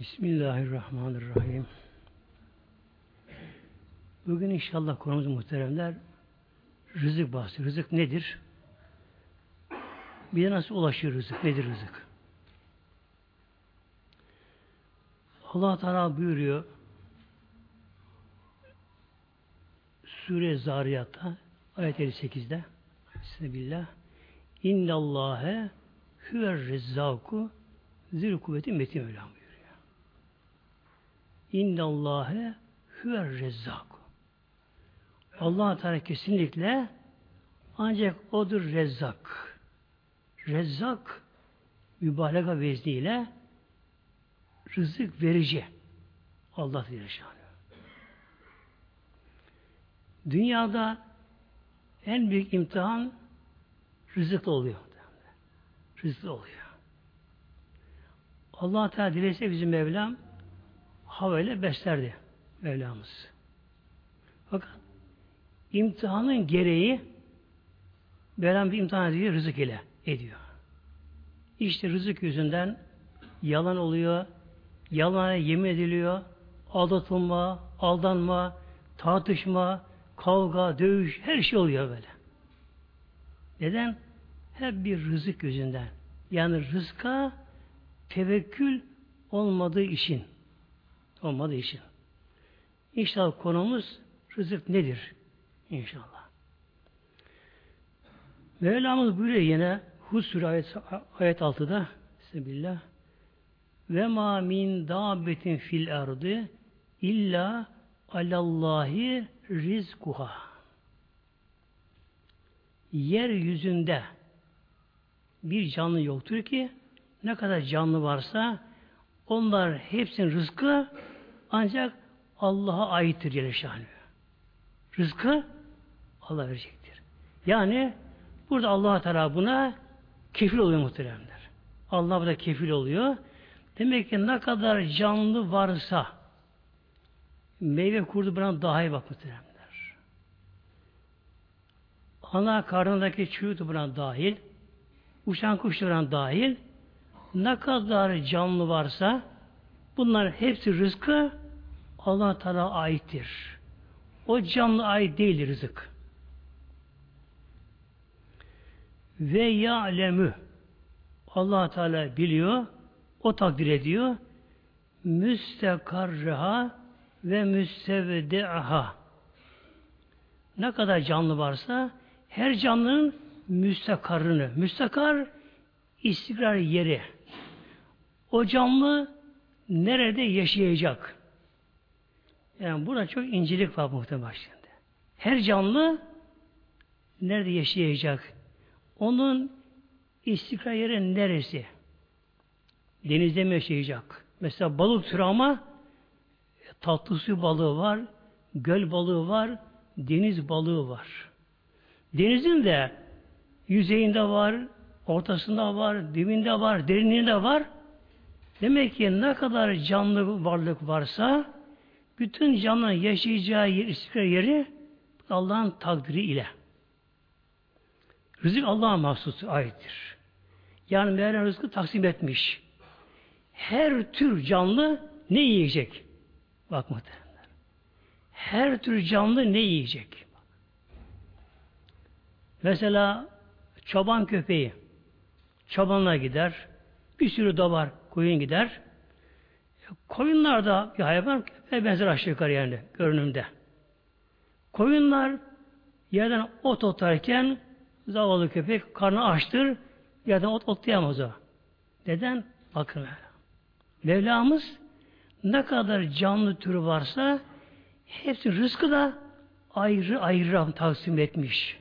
Bismillahirrahmanirrahim. Bugün inşallah konumuz muhteremler rızık bahsi. Rızık nedir? Bir nasıl ulaşıyor rızık? Nedir rızık? Allah Teala buyuruyor Sure Zariyat'ta ayet 58'de Bismillah İnnallâhe huver rezzâku zil kuvveti metin buyuruyor. İnnallâhe huver rezzâku allah Teala kesinlikle ancak odur rezzak. Rezzak mübalağa vezniyle rızık verici. Allah Teala Dünyada en büyük imtihan rızıkla oluyor. Rızıkla oluyor. Allah Teala dilese bizim Mevlam havayla beslerdi Mevlamız. Fakat imtihanın gereği Mevlam bir imtihan ediyor, rızık ile ediyor. İşte rızık yüzünden yalan oluyor, yalana yemin ediliyor, aldatılma, aldanma, tartışma, kavga, dövüş, her şey oluyor böyle. Neden? Hep bir rızık yüzünden. Yani rızka tevekkül olmadığı için. Olmadığı için. İnşallah konumuz rızık nedir? İnşallah. Mevlamız buyuruyor yine Hud ayet, ayet 6'da Bismillah ve ma min dabetin fil ardı illa alallahi rizkuha yeryüzünde bir canlı yoktur ki ne kadar canlı varsa onlar hepsinin rızkı ancak Allah'a aittir Celle Rızkı Allah verecektir. Yani burada Allah Teala buna kefil oluyor muhteremler. Allah burada kefil oluyor. Demek ki ne kadar canlı varsa meyve kurdu buna daha iyi bak muhteremler. Ana karnındaki çocuk buna dahil, uçan kuşların dahil, ne kadar canlı varsa bunlar hepsi rızkı Allah Teala aittir. O canlı ait değil rızık. Ve ya'lemü Allah Teala biliyor, o takdir ediyor. Müstekarreha ve müstevdeha ne kadar canlı varsa her canlının müstakarını, müstakar istikrar yeri. O canlı nerede yaşayacak? Yani burada çok incelik var muhtemelen. Her canlı nerede yaşayacak? Onun istikrar yeri neresi? Denizde mi yaşayacak? Mesela balık türü ama tatlı su balığı var, göl balığı var, deniz balığı var. Denizin de yüzeyinde var, ortasında var, dibinde var, derinliğinde var. Demek ki ne kadar canlı varlık varsa bütün canlı yaşayacağı yer, istikrar yeri Allah'ın takdiri ile. Rızık Allah'a mahsus aittir. Yani Mevlam rızkı taksim etmiş. Her tür canlı ne yiyecek? Bak muhtemelen. Her tür canlı ne yiyecek? Mesela çoban köpeği çobanla gider. Bir sürü davar koyun gider. Koyunlar da bir hayvan köpeğe benzer aşağı yukarı yani görünümde. Koyunlar yerden ot otarken zavallı köpek karnı açtır yerden ot otlayamaz o. Neden? Bakın Mevlamız ne kadar canlı türü varsa hepsi rızkı da ayrı ayrı taksim etmiş.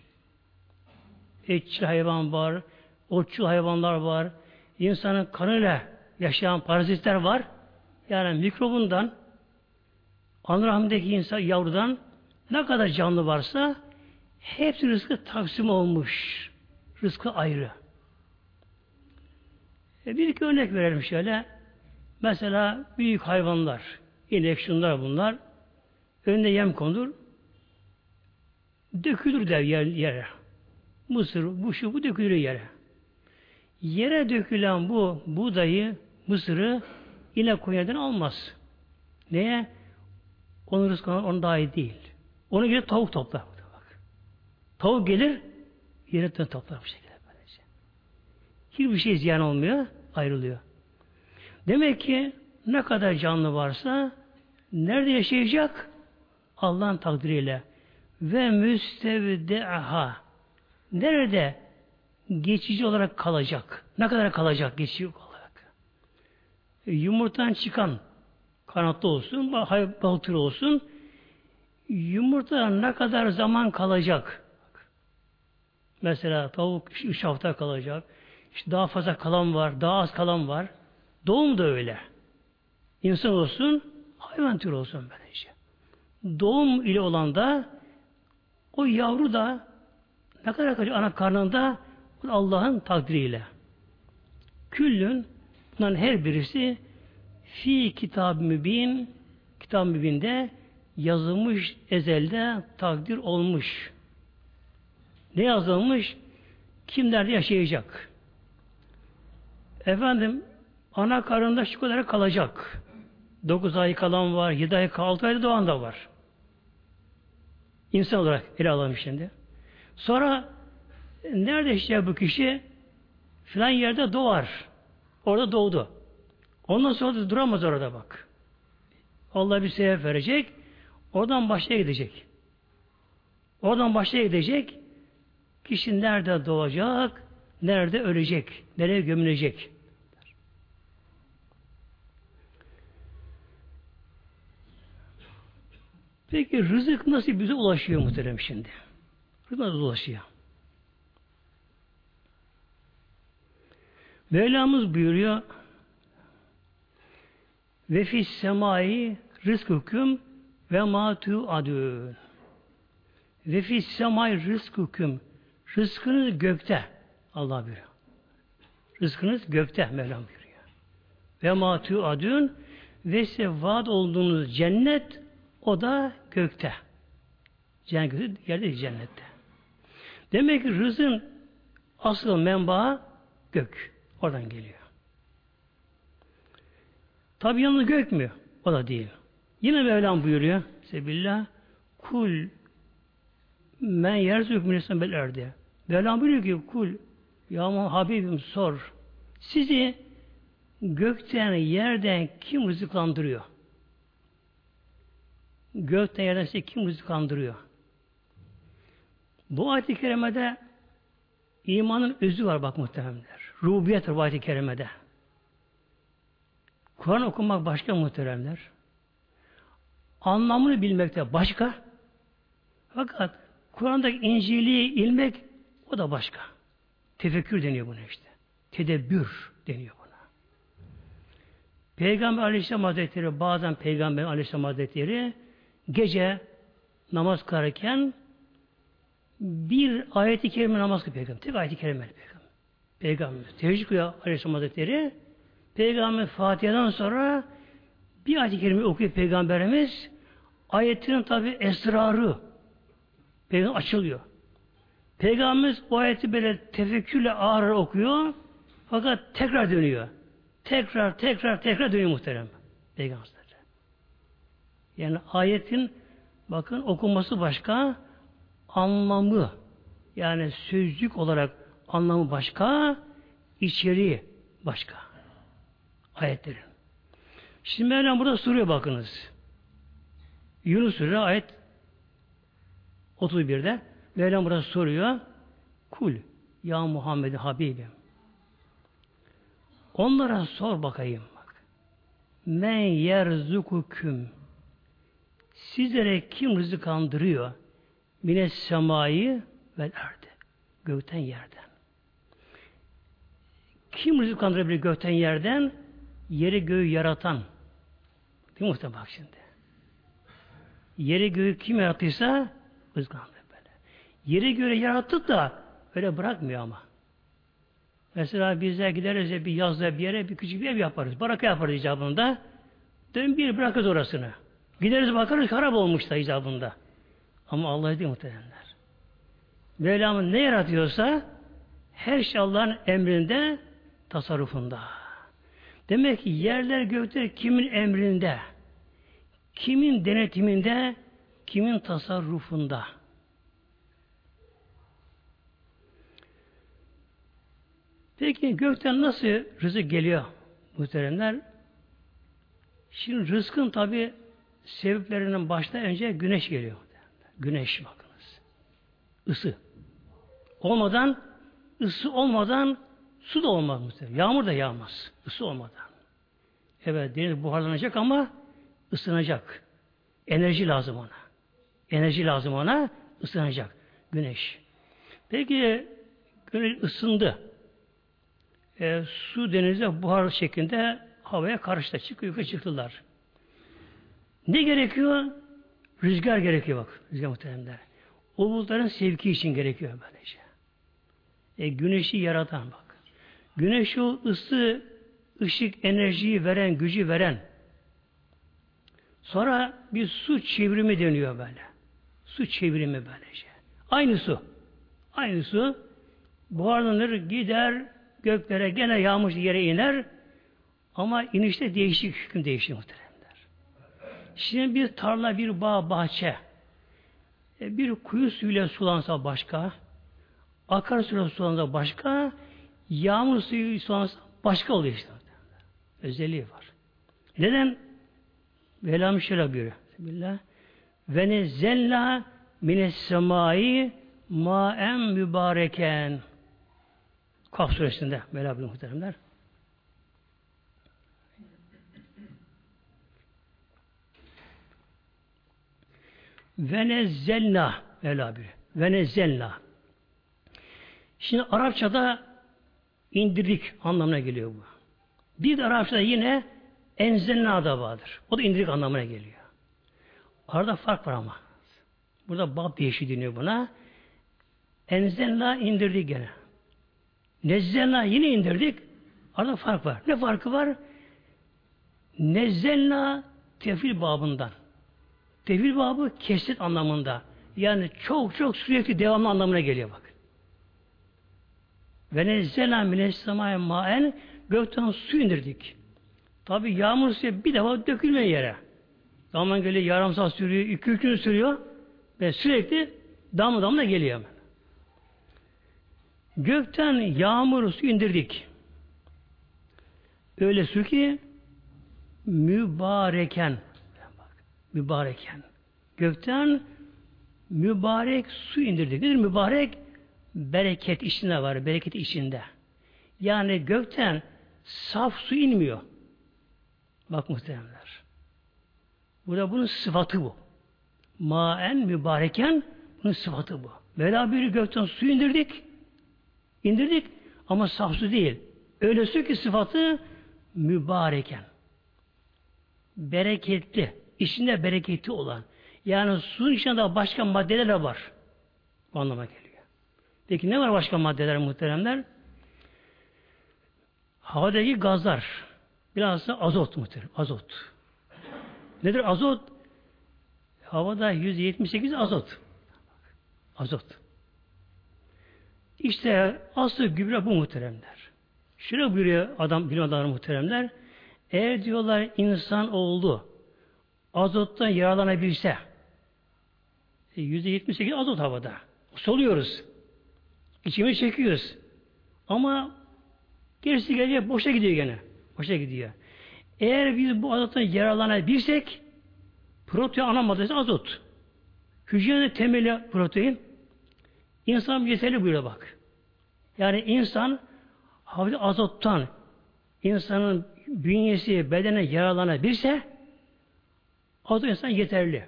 Etçi hayvan var, otçu hayvanlar var, insanın kanıyla yaşayan parazitler var. Yani mikrobundan, ana insan yavrudan ne kadar canlı varsa hepsi rızkı taksim olmuş. Rızkı ayrı. E bir iki örnek verelim şöyle. Mesela büyük hayvanlar, inek şunlar bunlar. Önüne yem konur. Dökülür der yer, yere. Mısır, bu şu bu dökülür yere. Yere dökülen bu buğdayı, mısırı yine koyun almaz. Neye? Onun rızkı daha iyi değil. Onu gelir tavuk toplar. Bak. Tavuk gelir yerinden toplar bu şekilde. Böylece. Hiçbir şey ziyan olmuyor. Ayrılıyor. Demek ki ne kadar canlı varsa nerede yaşayacak? Allah'ın takdiriyle. Ve müstevdeha. Nerede geçici olarak kalacak? Ne kadar kalacak geçici olarak? E, yumurtadan çıkan kanatlı olsun, türü olsun yumurta ne kadar zaman kalacak? Mesela tavuk üç hafta kalacak. İşte daha fazla kalan var, daha az kalan var. Doğum da öyle. İnsan olsun, hayvan türü olsun böylece. Doğum ile olan da o yavru da ne kadar kalacak ana karnında Allah'ın takdiriyle. Küllün bunların her birisi fi kitab mübin kitab mübinde yazılmış ezelde takdir olmuş. Ne yazılmış? Kimlerde yaşayacak? Efendim ana karında şu kadar kalacak. Dokuz ay kalan var, yedi ay, altı ayda doğan da var. İnsan olarak ele alalım şimdi. Sonra nerede yaşayacak bu kişi? Filan yerde doğar. Orada doğdu. Ondan sonra da duramaz orada bak. Allah bir sebep verecek. Oradan başa gidecek. Oradan başa gidecek. Kişi nerede doğacak, nerede ölecek, nereye gömülecek. Peki rızık nasıl bize ulaşıyor muhterem şimdi? Rızık nasıl ulaşıyor? Mevlamız buyuruyor ve fis semai rızk hüküm ve ma tu adün. Ve fis semai rızk hüküm. Rızkınız gökte. Allah buyuruyor. Rızkınız gökte Mevlam buyuruyor. Ve ma tu adün ve size vaat olduğunuz cennet o da gökte. Cennet yerde cennette. Demek ki rızın asıl menbaı gök. Oradan geliyor. Tabi yalnız gök mü? O da değil. Yine Mevlam buyuruyor. Sebillah kul men yerzük minesen bel erdi. Mevlam buyuruyor ki kul ya Habibim sor. Sizi gökten yerden kim rızıklandırıyor? Gökten yerden sizi kim rızıklandırıyor? Bu ayet-i kerimede imanın özü var bak muhteremler. Rububiyet var ayet-i kerimede. Kur'an okumak başka muhteremler. Anlamını bilmekte başka. Fakat Kur'an'daki İncil'i ilmek o da başka. Tefekkür deniyor buna işte. Tedebbür deniyor buna. Peygamber Aleyhisselam Hazretleri bazen Peygamber Aleyhisselam Hazretleri gece namaz kılarken bir ayeti kerime namaz kılıyor Peygamber. Tek ayeti kerime Peygamber. Peygamber. Teheccüd kılıyor Aleyhisselam Hazretleri. Peygamber Fatiha'dan sonra bir ayet-i kerime okuyor Peygamberimiz. Ayetinin tabi esrarı Peygamber açılıyor. Peygamberimiz o ayeti böyle tefekkürle ağır okuyor. Fakat tekrar dönüyor. Tekrar, tekrar, tekrar dönüyor muhterem. Peygamber. Yani ayetin bakın okunması başka, anlamı yani sözcük olarak anlamı başka, içeriği başka ayetlerin. Şimdi Mevlam burada soruyor bakınız. Yunus Suresi ayet 31'de Mevlam burada soruyor. Kul ya Muhammed Habibim. Onlara sor bakayım. Bak. Men yerzukuküm. Sizlere kim rızık andırıyor? Mine semayı ve erdi. Gökten yerden. Kim rızık andırabilir gökten yerden? Yeri göğü yaratan değil mi bak şimdi yeri göğü kim yarattıysa ızgandı böyle. Yeri göğü yarattı da öyle bırakmıyor ama. Mesela bizler gideriz ya bir yazda bir yere bir küçük bir ev yaparız. Baraka yaparız icabında. Dön bir bırakırız orasını. Gideriz bakarız harap olmuş da icabında. Ama Allah değil muhtemelenler. Mevlam'ın ne yaratıyorsa her şey Allah'ın emrinde tasarrufunda. Demek ki yerler gökler kimin emrinde? Kimin denetiminde? Kimin tasarrufunda? Peki gökten nasıl rızık geliyor muhteremler? Şimdi rızkın tabi sebeplerinin başta önce güneş geliyor. Güneş bakınız. Isı. Olmadan, ısı olmadan su da olmaz muhtemelen. Yağmur da yağmaz. Isı olmadan. Evet deniz buharlanacak ama ısınacak. Enerji lazım ona. Enerji lazım ona, ısınacak. Güneş. Peki güneş ısındı. E, su denize buhar şeklinde havaya karıştı. Çıkıyor, yukarı çıktılar. Ne gerekiyor? Rüzgar gerekiyor bak. Rüzgar muhteremler. O bulutların sevki için gerekiyor böylece. E, güneşi yaratan bak. Güneş o ısı, ışık, enerjiyi veren, gücü veren. Sonra bir su çevrimi deniyor böyle. Su çevrimi böylece. Aynı su. Aynı su buharlanır, gider, göklere gene yağmış yere iner. Ama inişte değişik hüküm değişiyor muhteremler. Şimdi bir tarla, bir bağ, bahçe, e, bir kuyu suyuyla sulansa başka, akarsuyla sulansa başka, yağmur suyu sulansa başka oluyor işte. Özelliği var. Neden? Velam şöyle buyuruyor. Bismillah. Ve nezzelna mines semai maen mübareken. Kaf suresinde Mevla buyuruyor muhteremler. Ve nezzelna Mevla buyuruyor. Ve nezzelna. Şimdi Arapçada indirdik anlamına geliyor bu. Bir de Arapçada yine enzelna da. O da indirdik anlamına geliyor. Arada fark var ama. Burada bab değişi deniyor buna. Enzelna indirdik gene. Nezzelna yine indirdik. Arada fark var. Ne farkı var? Nezzelna tefil babından. Tefil babı kesit anlamında. Yani çok çok sürekli devamlı anlamına geliyor bak. Ve nezzelna minessemâye maen gökten su indirdik. Tabi yağmur suyu bir defa dökülmüyor yere. Zaman geliyor yarım saat sürüyor, iki üç gün sürüyor ve sürekli damla damla geliyor. Gökten yağmur su indirdik. Öyle su ki mübareken mübareken. Gökten mübarek su indirdik. Nedir mübarek? Bereket içinde var. Bereket içinde. Yani gökten saf su inmiyor. Bak muhteremler. Burada bunun sıfatı bu. Maen mübareken bunun sıfatı bu. Mevla bir gökten su indirdik. indirdik ama saf su değil. Öyle su ki sıfatı mübareken. Bereketli. içinde bereketi olan. Yani suyun içinde başka maddeler de var. Bu anlama geliyor. Peki ne var başka maddeler muhteremler? Havadaki gazlar. Biraz da azot muhterem. Azot. Nedir azot? Havada 178 azot. Azot. İşte aslı gübre bu muhteremler. Şöyle buyuruyor adam, bilim adamları muhteremler. Eğer diyorlar insan oldu, azottan yararlanabilse, e, yüzde yetmiş sekiz azot havada. Soluyoruz. İçimizi çekiyoruz. Ama gerisi geliyor, boşa gidiyor gene. Boşa gidiyor. Eğer biz bu azottan yararlanabilirsek protein ana maddesi azot. Hücrenin temeli protein. İnsan yeterli buyuruyor bak. Yani insan havada azottan insanın bünyesi, bedene yararlanabilirse azot insan yeterli.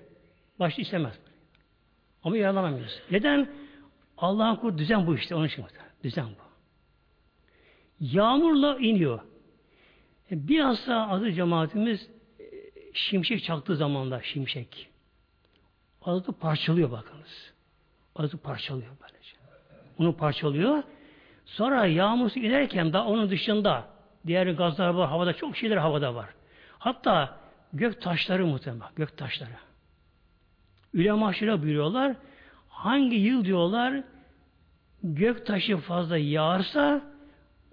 Başta istemez. Ama yararlanamıyoruz. Neden? Allah'ın kur düzen bu işte. Onun için düzen bu. Yağmurla iniyor. E, biraz daha azı cemaatimiz e, şimşek çaktığı zamanda şimşek. Azı parçalıyor bakınız. Azı parçalıyor böylece. Onu parçalıyor. Sonra yağmur inerken daha onun dışında diğer gazlar var, havada çok şeyler havada var. Hatta gök taşları muhtemelen, gök taşları. Ülema şöyle buyuruyorlar, hangi yıl diyorlar gök taşı fazla yağarsa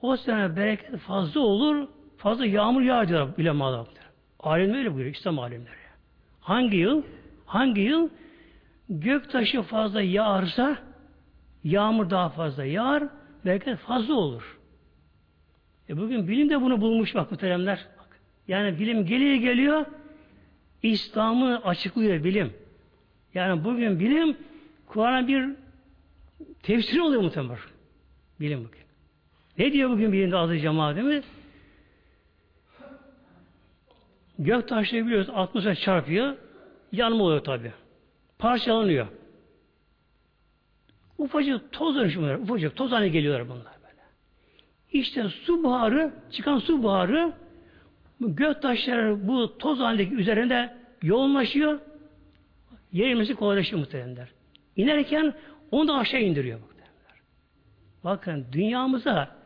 o sene bereket fazla olur, fazla yağmur yağar diyorlar bilim adamlar. Alimler öyle buyuruyor, İslam alimleri. Hangi yıl? Hangi yıl? Göktaşı fazla yağarsa yağmur daha fazla yağar, bereket fazla olur. E bugün bilim de bunu bulmuş bak muhteremler. Bak. Yani bilim geliyor geliyor, İslam'ı açıklıyor bilim. Yani bugün bilim Kur'an'a bir tefsir oluyor muhtemelen. Bilim bugün. Ne diyor bugün bilimde azı cemaatimiz? Gök taşları biliyoruz atmosfer çarpıyor. Yanma oluyor tabi. Parçalanıyor. Ufacık toz dönüşümler, ufacık toz haline geliyorlar bunlar böyle. İşte su buharı, çıkan su buharı bu gök taşları bu toz halindeki üzerinde yoğunlaşıyor. Yerimesi kolaylaşıyor muhtemelenler. İnerken onu da aşağı indiriyor. Bakın dünyamıza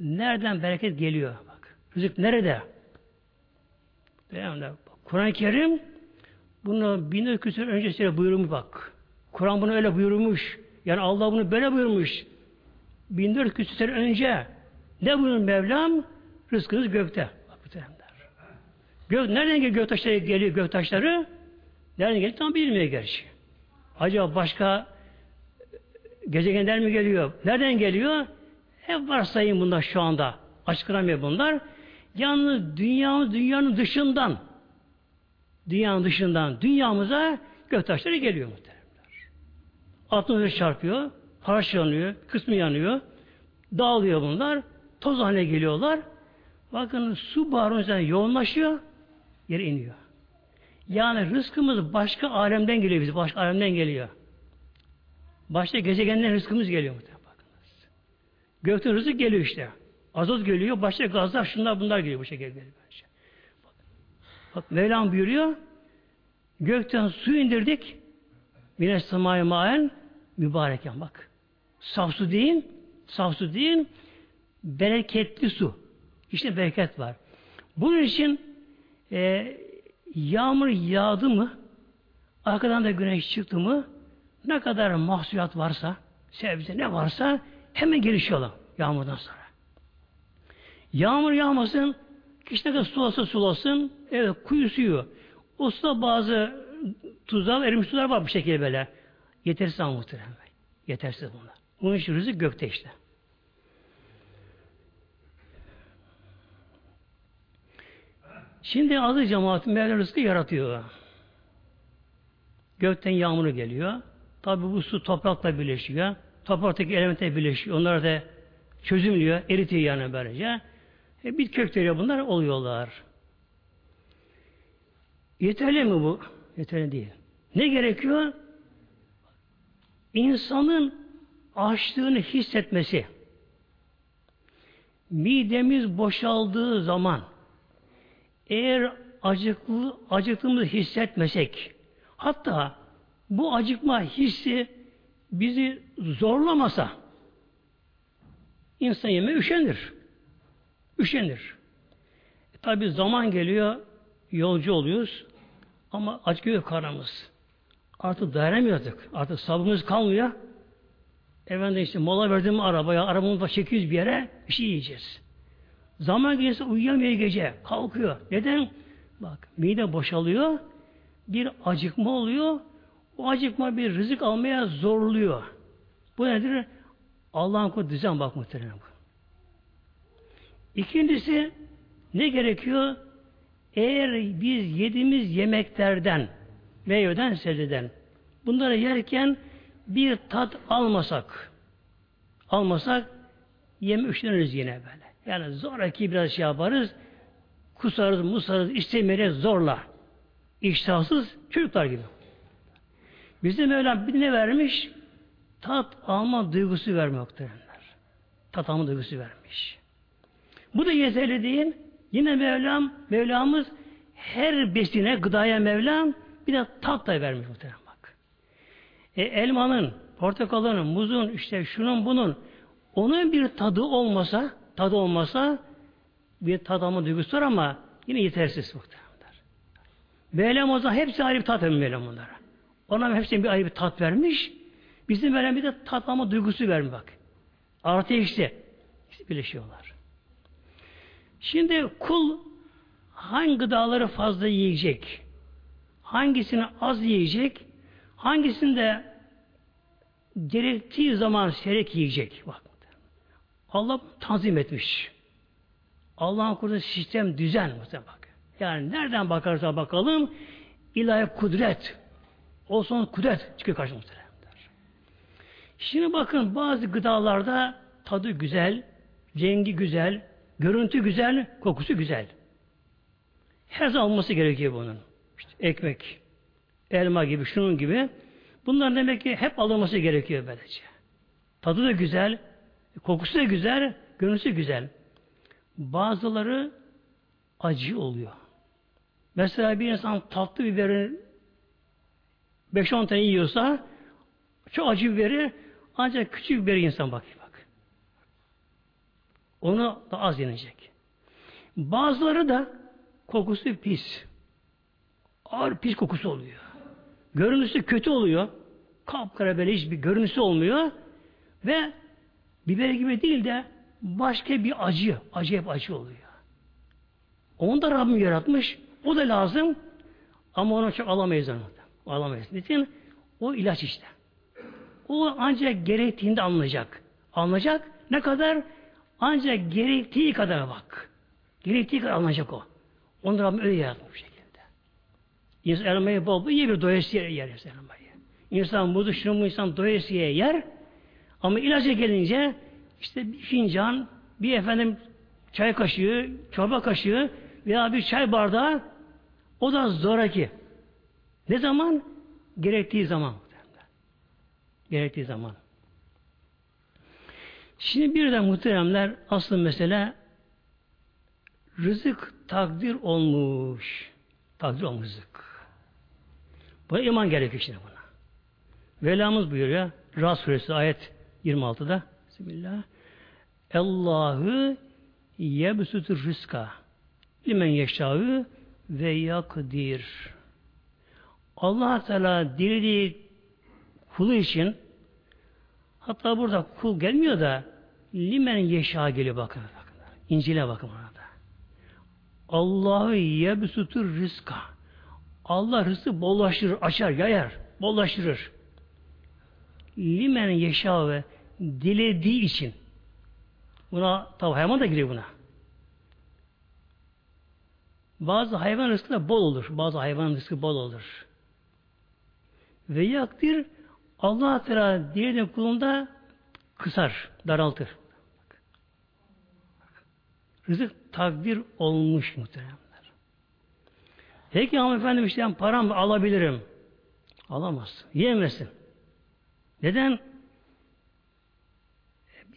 nereden bereket geliyor bak. Rızık nerede? Kur'an-ı Kerim bunu bin küsur öncesiyle buyurmuş bak. Kur'an bunu öyle buyurmuş. Yani Allah bunu böyle buyurmuş. 1400 küsur sene önce ne buyurun Mevlam? Rızkınız gökte. Bak bu Gök, nereden geliyor göktaşları geliyor göktaşları? Nereden geliyor? Tam bilmiyor gerçi. Acaba başka gezegenler mi geliyor? Nereden geliyor? Hep varsayın bunlar şu anda. Açıklamıyor bunlar. Yalnız dünyamız dünyanın dışından dünyanın dışından dünyamıza göktaşları geliyor muhteremler. Atmosfer çarpıyor, parçalanıyor, kısmı yanıyor, dağılıyor bunlar, toz haline geliyorlar. Bakın su üzerine yoğunlaşıyor, yere iniyor. Yani rızkımız başka alemden geliyor bize, başka alemden geliyor. Başka gezegenden rızkımız geliyor. Bakınız. Gökten rızık geliyor işte. Azot geliyor, başka gazlar, şunlar bunlar geliyor bu şekilde geliyor. Bence. Bak Mevlam buyuruyor, gökten su indirdik, mine semai maen mübareken bak. Saf su değil, saf su değil, bereketli su. İşte bereket var. Bunun için e, yağmur yağdı mı, arkadan da güneş çıktı mı, ne kadar mahsulat varsa, sebze ne varsa hemen gelişiyorlar yağmurdan sonra. Yağmur yağmasın, kişi ne kadar sulasa sulasın, evet kuyu suyu. O bazı tuzlar, erimiş sular var bu şekilde böyle. Yetersiz ama muhtemelen. Yetersiz bunlar. Bunun için rızık gökte işte. Şimdi azı cemaatin Mevla rızkı yaratıyor. Gökten yağmuru geliyor. Tabi bu su toprakla birleşiyor. Topraktaki elemente birleşiyor. Onlar da çözümlüyor, eritiyor yani böylece. E, bir kökleri bunlar oluyorlar. Yeterli mi bu? Yeterli değil. Ne gerekiyor? İnsanın açlığını hissetmesi. Midemiz boşaldığı zaman eğer acıklı, acıktığımızı hissetmesek hatta bu acıkma hissi bizi zorlamasa insan yeme üşenir. Üşenir. E, Tabi zaman geliyor, yolcu oluyoruz ama acıkıyor karnımız. Artık dayanamıyorduk. Artık sabrımız kalmıyor. Efendim işte mola verdim arabaya, arabamızda çekiyoruz bir yere, bir şey yiyeceğiz. Zaman gelirse uyuyamıyor gece, kalkıyor. Neden? Bak, mide boşalıyor, bir acıkma oluyor, o acıkma bir rızık almaya zorluyor. Bu nedir? Allah'ın kodu düzen bak muhtemelen. İkincisi ne gerekiyor? Eğer biz yediğimiz yemeklerden meyveden, sebzeden bunları yerken bir tat almasak almasak yeme üşeniriz yine böyle. Yani zoraki biraz şey yaparız kusarız, musarız, istemeyerek zorla. İştahsız çocuklar gibi. Bize Mevlam bir ne vermiş? Tat alma duygusu vermektedirler. Tat alma duygusu vermiş. Bu da yeterli değil. Yine Mevlam, Mevlamız her besine, gıdaya Mevlam bir de tat da vermiş muhtemelen bak. E, elmanın, portakalının, muzun, işte şunun bunun onun bir tadı olmasa, tadı olmasa bir tad alma duygusu var ama yine yetersiz muhtemelen. Mevlam o zaman hepsi ayrı bir tat vermiş Mevlam onlara. Ona hepsine bir ayrı bir tat vermiş. Bizim Mevlam bir de tat alma duygusu vermiş bak. Artı işte. İşte birleşiyorlar. Şimdi kul hangi gıdaları fazla yiyecek? Hangisini az yiyecek? Hangisini de gerektiği zaman seyrek yiyecek? Bak. Allah tanzim etmiş. Allah'ın kurduğu sistem düzen bak. Yani nereden bakarsa bakalım ilahi kudret. O son kudret çıkıyor karşımıza. Şimdi bakın bazı gıdalarda tadı güzel, rengi güzel, görüntü güzel, kokusu güzel. Her zaman olması gerekiyor bunun. İşte ekmek, elma gibi, şunun gibi. Bunlar demek ki hep alınması gerekiyor böylece. Tadı da güzel, kokusu da güzel, görüntüsü güzel. Bazıları acı oluyor. Mesela bir insan tatlı biberi 5-10 tane yiyorsa çok acı biberi ancak küçük bir insan bak bak. Onu da az yenecek. Bazıları da kokusu pis. Ağır pis kokusu oluyor. Görünüşü kötü oluyor. Kapkara böyle hiçbir görünüşü olmuyor. Ve biber gibi değil de başka bir acı. Acayip acı oluyor. Onu da Rabbim yaratmış. O da lazım. Ama onu çok alamayız onu. Alamayız. Niçin? O ilaç işte. O ancak gerektiğinde anlayacak. Anlayacak. Ne kadar? Ancak gerektiği kadar bak. Gerektiği kadar anlayacak o. Onu Rabbim öyle yaratmış şekilde. İnsan elmayı bol bol yiyebilir. Doyasıya yer elmayı. İnsan budu şunu bu insan doyasıya yer. Ama ilaca gelince işte bir fincan, bir efendim çay kaşığı, çorba kaşığı veya bir çay bardağı o da zoraki. Ne zaman? Gerektiği zaman. Gerektiği zaman. Şimdi bir de muhteremler asıl mesele rızık takdir olmuş. Takdir olmuş rızık. Buna iman gerekiyor şimdi buna. Velamız buyuruyor. Ras suresi ayet 26'da. Bismillah. Allahu yebsutur rızka limen yeşâhu ve yakdir. Allah Teala dilediği kulu için hatta burada kul gelmiyor da limen yeşâ geliyor bakın. bakın. İncil'e bakın orada. Allahu yebsutur rızka. Allah rızkı bollaştırır, açar, yayar, bollaştırır. Limen yeşâ ve dilediği için. Buna tabi hayvan da giriyor buna. Bazı hayvan rızkı da bol olur. Bazı hayvan rızkı bol olur. Ve yaktir Allah Teala diğerinin kulunda kısar, daraltır. Rızık takdir olmuş muhteremler. Peki ama efendim işte ben param alabilirim. Alamaz. Yiyemezsin. Neden?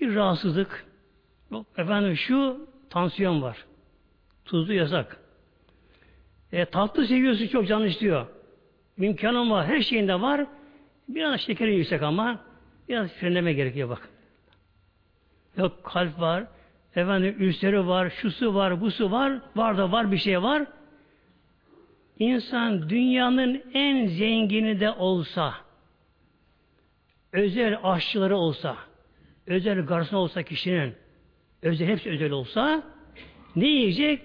Bir rahatsızlık. Yok efendim şu tansiyon var. Tuzlu yasak. E, tatlı seviyorsun çok canı istiyor. İmkanım var, her şeyinde var. Biraz şekeri yüksek ama biraz frenleme gerekiyor bak. Yok kalp var, efendim ülseri var, şusu var, busu var, var da var bir şey var. İnsan dünyanın en zengini de olsa, özel aşçıları olsa, özel garson olsa kişinin, özel hepsi özel olsa, ne yiyecek?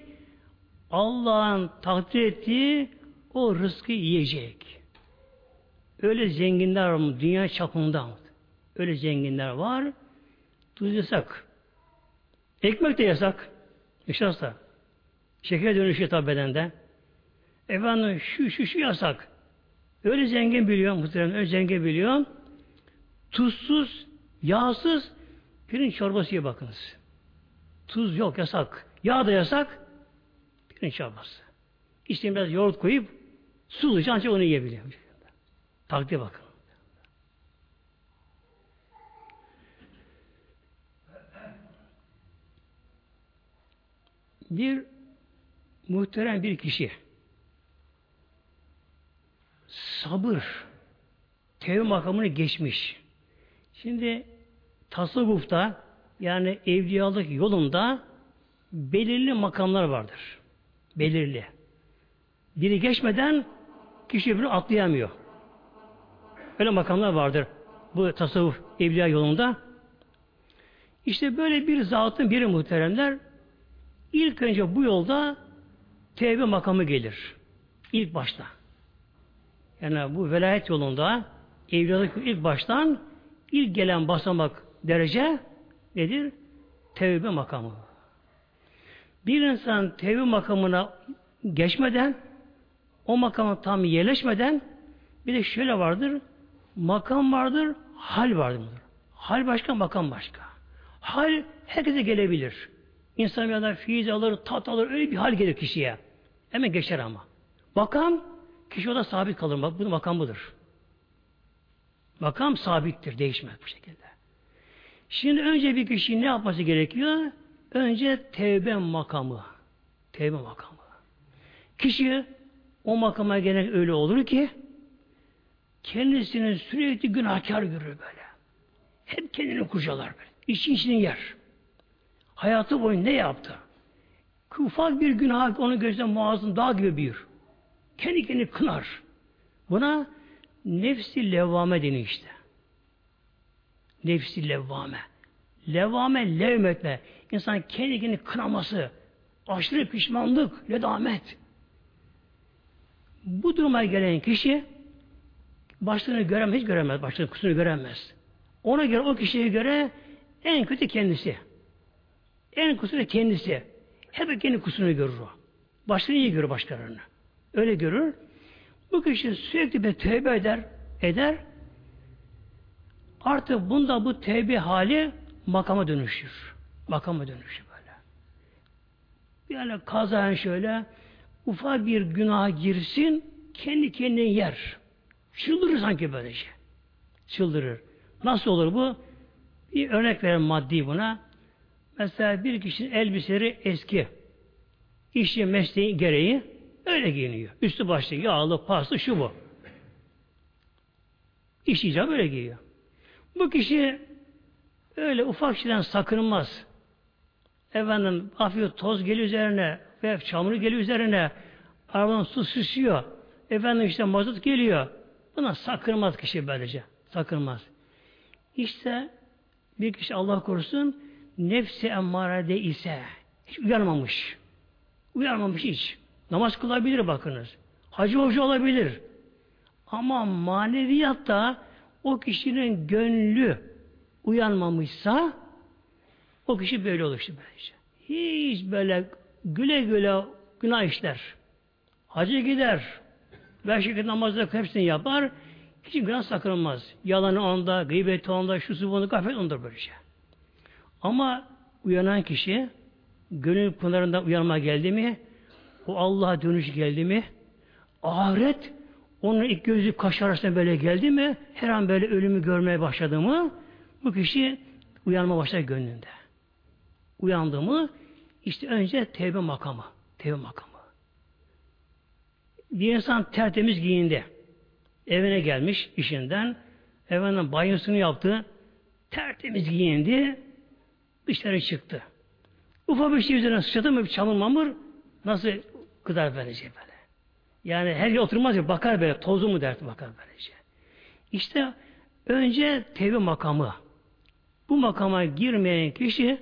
Allah'ın takdir ettiği o rızkı yiyecek. Öyle zenginler var mı? Dünya çapında. Öyle zenginler var. Tuz yasak. Ekmek de yasak. Nişasta. Şeker dönüşüyor tabi bedende. Efendim şu şu şu yasak. Öyle zengin biliyor muhtemelen. Öyle zengin biliyor. Tuzsuz, yağsız pirinç çorbası ye bakınız. Tuz yok yasak. Yağ da yasak. Pirinç çorbası. İşte biraz yoğurt koyup sulu ancak onu yiyebiliyor. Takdir bakın. Bir muhterem bir kişi sabır tevbe makamını geçmiş. Şimdi tasavvufta yani evliyalık yolunda belirli makamlar vardır. Belirli. Biri geçmeden kişi birini atlayamıyor. Öyle makamlar vardır bu tasavvuf evliya yolunda. İşte böyle bir zatın biri muhteremler İlk önce bu yolda tevbe makamı gelir. İlk başta. Yani bu velayet yolunda evliyalık ilk baştan ilk gelen basamak derece nedir? Tevbe makamı. Bir insan tevbe makamına geçmeden o makama tam yerleşmeden bir de şöyle vardır. Makam vardır, hal vardır. Hal başka, makam başka. Hal herkese gelebilir. İnsan bir anda fiiz alır, tat alır, öyle bir hal gelir kişiye. Hemen geçer ama. Makam, kişi orada sabit kalır. Bak, bu makam budur. Makam sabittir, değişmez bu şekilde. Şimdi önce bir kişi ne yapması gerekiyor? Önce tevbe makamı. Tevbe makamı. Kişi o makama gelen öyle olur ki kendisini sürekli günahkar görür böyle. Hep kendini kurcalar böyle. İçin içini yer. Hayatı boyunca ne yaptı? Ufak bir günah onun gözünde muazzam dağ gibi büyür. Kendi kendini kınar. Buna nefsi levvame deniyor işte. Nefsi levvame. Levvame levmetme. İnsan kendi kendini kınaması. Aşırı pişmanlık, nedamet. Bu duruma gelen kişi başlığını göremez, hiç göremez, başlığını kusurunu göremez. Ona göre, o kişiye göre en kötü kendisi. En kusuru kendisi. Hep kendi kusurunu görür o. Başını iyi görür başkalarını. Öyle görür. Bu kişi sürekli bir tövbe eder, eder. Artık bunda bu tevbe hali makama dönüşür. Makama dönüşür böyle. Yani kazayan şöyle ufak bir günah girsin kendi kendine yer. Çıldırır sanki böylece. Çıldırır. Nasıl olur bu? Bir örnek verelim maddi buna. Mesela bir kişinin elbiseleri eski. İşçi mesleği gereği öyle giyiniyor. Üstü başlı yağlı, paslı, şu bu. İş icabı öyle giyiyor. Bu kişi öyle ufak şeyden sakınmaz. Efendim hafif toz geliyor üzerine ve çamur geliyor üzerine arabadan su süsüyor. Efendim işte mazot geliyor. Buna sakınmaz kişi böylece. Sakınmaz. İşte bir kişi Allah korusun nefsi emmarede ise hiç uyanmamış. Uyanmamış hiç. Namaz kılabilir bakınız. Hacı hoca olabilir. Ama maneviyatta o kişinin gönlü uyanmamışsa o kişi böyle olur işte böylece. Hiç böyle güle güle günah işler. Hacı gider. Beş vakit namazda hepsini yapar. Hiç günah sakınmaz. Yalanı onda, gıybeti onda, şu su bunu gafet ondur böylece. Ama uyanan kişi gönül pınarından uyanma geldi mi o Allah'a dönüş geldi mi ahiret onun ilk gözü kaş arasında böyle geldi mi her an böyle ölümü görmeye başladı mı bu kişi uyanma başlar gönlünde. Uyandı mı işte önce tevbe makamı. Tevbe makamı. Bir insan tertemiz giyindi. Evine gelmiş işinden. Efendim banyosunu yaptı. Tertemiz giyindi. Dışarı çıktı. Ufak bir şey üzerine sıçradı mı bir çamur mamur nasıl kızar böylece böyle. Yani her yer oturmaz ya bakar böyle tozu mu derdi bakar böylece. İşte önce tevbe makamı. Bu makama girmeyen kişi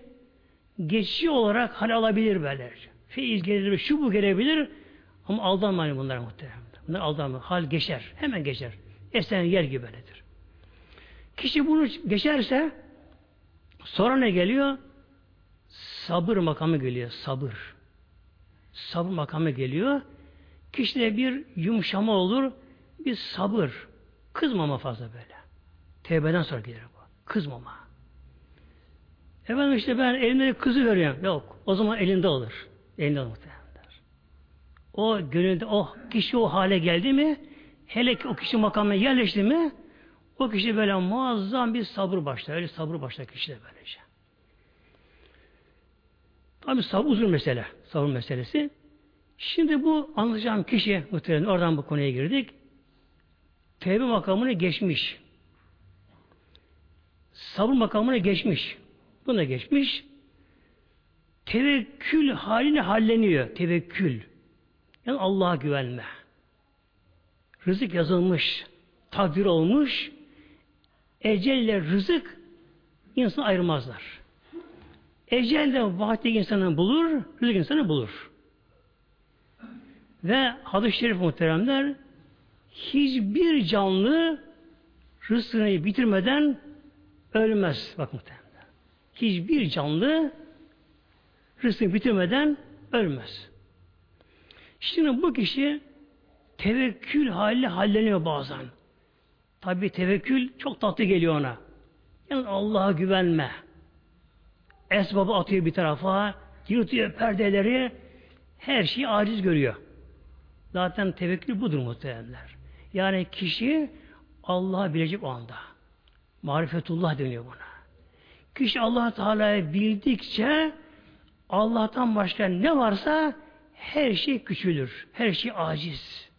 geçici olarak hal alabilir böyle. Feyiz gelir, şu bu gelebilir ama aldanmayın bunlara muhterem. Bunlar aldanmayın. Hal geçer. Hemen geçer. Esen yer gibi böyledir. Kişi bunu geçerse sonra ne geliyor? Sabır makamı geliyor. Sabır. Sabır makamı geliyor. Kişide bir yumuşama olur. Bir sabır. Kızmama fazla böyle. Tevbeden sonra gelir bu. Kızmama. Efendim işte ben elimde kızı veriyorum. Yok. O zaman elinde olur. Elinde olur o gönülde o kişi o hale geldi mi hele ki o kişi makamına yerleşti mi o kişi böyle muazzam bir sabır başlar. Öyle sabır başlar kişide böylece. Tabi sabır uzun mesele. Sabır meselesi. Şimdi bu anlatacağım kişi muhtemelen oradan bu konuya girdik. Tevbe makamını geçmiş. Sabır makamını geçmiş. Buna geçmiş. Tevekkül haline halleniyor. Tevekkül. Yani Allah'a güvenme. Rızık yazılmış, takdir olmuş, ecelle rızık insan ayırmazlar. Ecel de vakti insanı bulur, rızık insanı bulur. Ve hadis-i şerif muhteremler hiçbir canlı rızkını bitirmeden ölmez. Bak muhteremler. Hiçbir canlı rızkını bitirmeden ölmez. Şimdi bu kişi tevekkül hali halleniyor bazen. Tabi tevekkül çok tatlı geliyor ona. Yani Allah'a güvenme. Esbabı atıyor bir tarafa, yırtıyor perdeleri, her şeyi aciz görüyor. Zaten tevekkül budur muhtemelenler. Yani kişi Allah'ı bilecek o anda. Marifetullah deniyor buna. Kişi Allah Teala'yı bildikçe Allah'tan başka ne varsa her şey küçülür. Her şey aciz.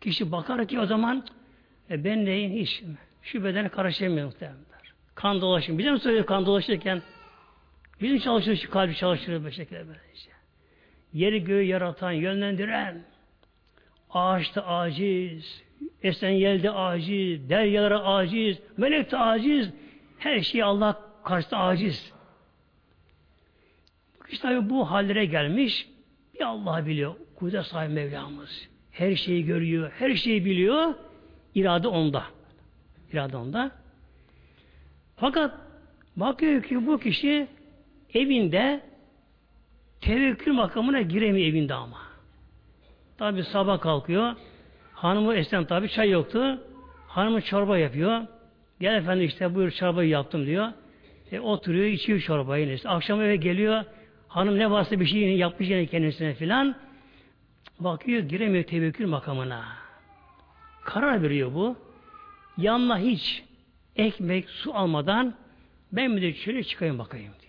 Kişi bakar ki o zaman e ben neyim hiç şu bedene karışamıyorum muhtemelenler. Kan dolaşım. Bize mi söylüyor kan dolaşırken? Bizim çalışır şu kalbi çalıştırır bu şekilde böylece. Yeri göğü yaratan, yönlendiren, ağaçta aciz, esen yelde aciz, deryalara aciz, melek de aciz, her şey Allah karşısında aciz. İşte bu hallere gelmiş, bir Allah biliyor, kudret sahibi Mevlamız. Her şeyi görüyor, her şeyi biliyor, irade onda. İrade onda. Fakat bakıyor ki bu kişi evinde tevekkül makamına giremiyor evinde ama. Tabi sabah kalkıyor. Hanımı esen tabi çay yoktu. Hanımı çorba yapıyor. Gel efendi işte buyur çorbayı yaptım diyor. E, oturuyor içiyor çorbayı. Işte. Akşam eve geliyor. Hanım ne varsa bir şey yapmış yine kendisine filan. Bakıyor giremiyor tevekkül makamına. Karar veriyor bu. Yanına hiç ekmek, su almadan ben bir de çöle çıkayım bakayım diyor.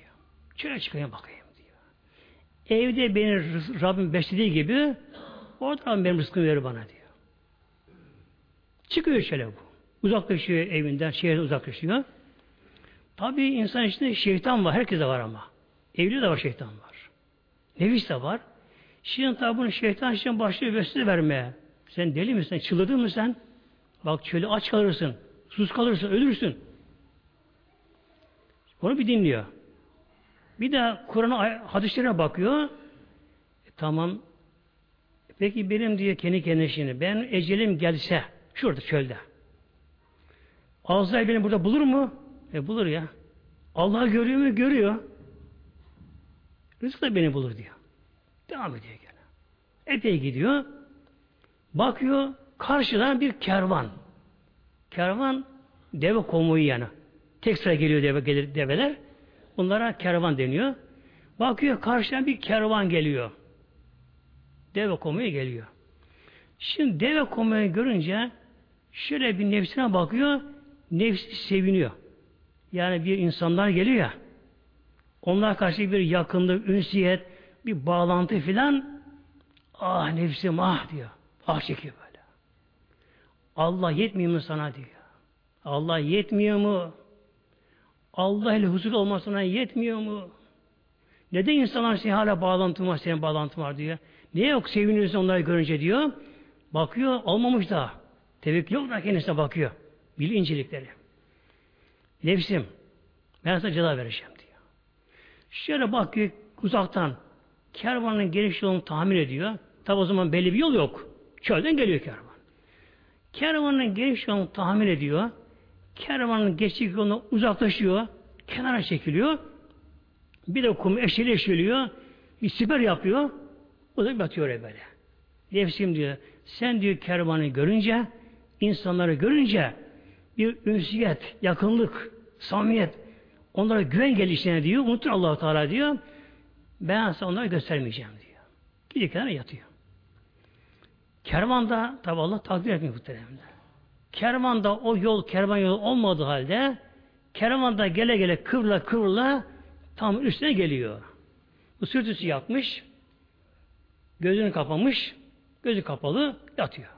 Çöle çıkayım bakayım diyor. Evde beni Rabbim beslediği gibi oradan benim rızkımı verir bana diyor. Çıkıyor çöle bu. Uzaklaşıyor evinden, şehirden uzaklaşıyor. Tabi insan içinde şeytan var. Herkese var ama. Evli de var şeytan var. Nefis de var. Şimdi tabi bunu şeytan için başlıyor vesile vermeye. Sen deli misin? Çıldırdın mı sen? Bak çölü aç kalırsın. Sus kalırsın, ölürsün. Onu bir dinliyor. Bir de Kur'an'a hadislerine bakıyor. E, tamam. Peki benim diye kendi kendine şimdi ben ecelim gelse şurada çölde. Azrail beni burada bulur mu? E bulur ya. Allah görüyor mu? Görüyor. Rızık da beni bulur diyor. Devam ediyor gene. Epey gidiyor. Bakıyor karşıdan bir kervan. Kervan deve konvoyu yani. Tek sıra geliyor deve, gelir develer. Bunlara kervan deniyor. Bakıyor karşıdan bir kervan geliyor. Deve konvoyu geliyor. Şimdi deve konvoyu görünce şöyle bir nefsine bakıyor. Nefsi seviniyor. Yani bir insanlar geliyor ya. Onlar karşı bir yakınlık, ünsiyet, bir bağlantı filan ah nefsim ah diyor. Ah çekiyor böyle. Allah yetmiyor mu sana diyor. Allah yetmiyor mu? Allah ile huzur olmasına yetmiyor mu? Neden insanlar senin hala bağlantın var, senin bağlantın var diyor. Niye yok seviniyorsun onları görünce diyor. Bakıyor, olmamış da. Tevekkül yok da kendisine bakıyor. Bilinçlikleri. Nefsim, ben sana ceza vereceğim diyor. Şöyle bakıyor uzaktan. Kervanın geliş yolunu tahmin ediyor. Tabi o zaman belli bir yol yok. Çölden geliyor kervan. Kervanın geliş yolunu tahmin ediyor kervanın geçik yoluna uzaklaşıyor, kenara çekiliyor. Bir de kum eşeli eşeliyor, bir siper yapıyor, o da batıyor böyle. Nefsim diyor, sen diyor kervanı görünce, insanları görünce bir ünsiyet, yakınlık, samimiyet, onlara güven gelişine diyor, unutun allah Teala diyor, ben sana onları göstermeyeceğim diyor. Gidiyor kenara yatıyor. Kervanda tabi Allah takdir etmiyor muhteremler. Kervanda o yol kervan yolu olmadığı halde kervanda gele gele kıvrıla kıvrıla tam üstüne geliyor. Bu sırt üstü yatmış. Gözünü kapamış. Gözü kapalı yatıyor.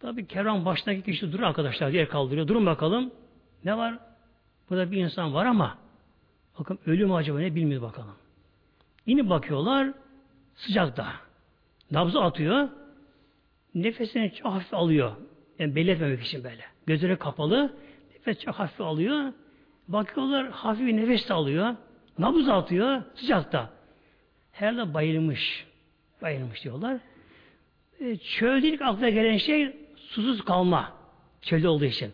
Tabi kervan başındaki kişi durur arkadaşlar diye kaldırıyor. Durun bakalım. Ne var? Burada bir insan var ama bakın ölü mü acaba ne bilmiyor bakalım. Yine bakıyorlar sıcakta. Nabzı atıyor. Nefesini hafif alıyor. Yani belli etmemek için böyle. Gözleri kapalı. Nefes çok hafif alıyor. Bakıyorlar hafif bir nefes de alıyor. Nabız atıyor sıcakta. Herhalde bayılmış. Bayılmış diyorlar. E, çölde ilk akla gelen şey susuz kalma. Çölde olduğu için.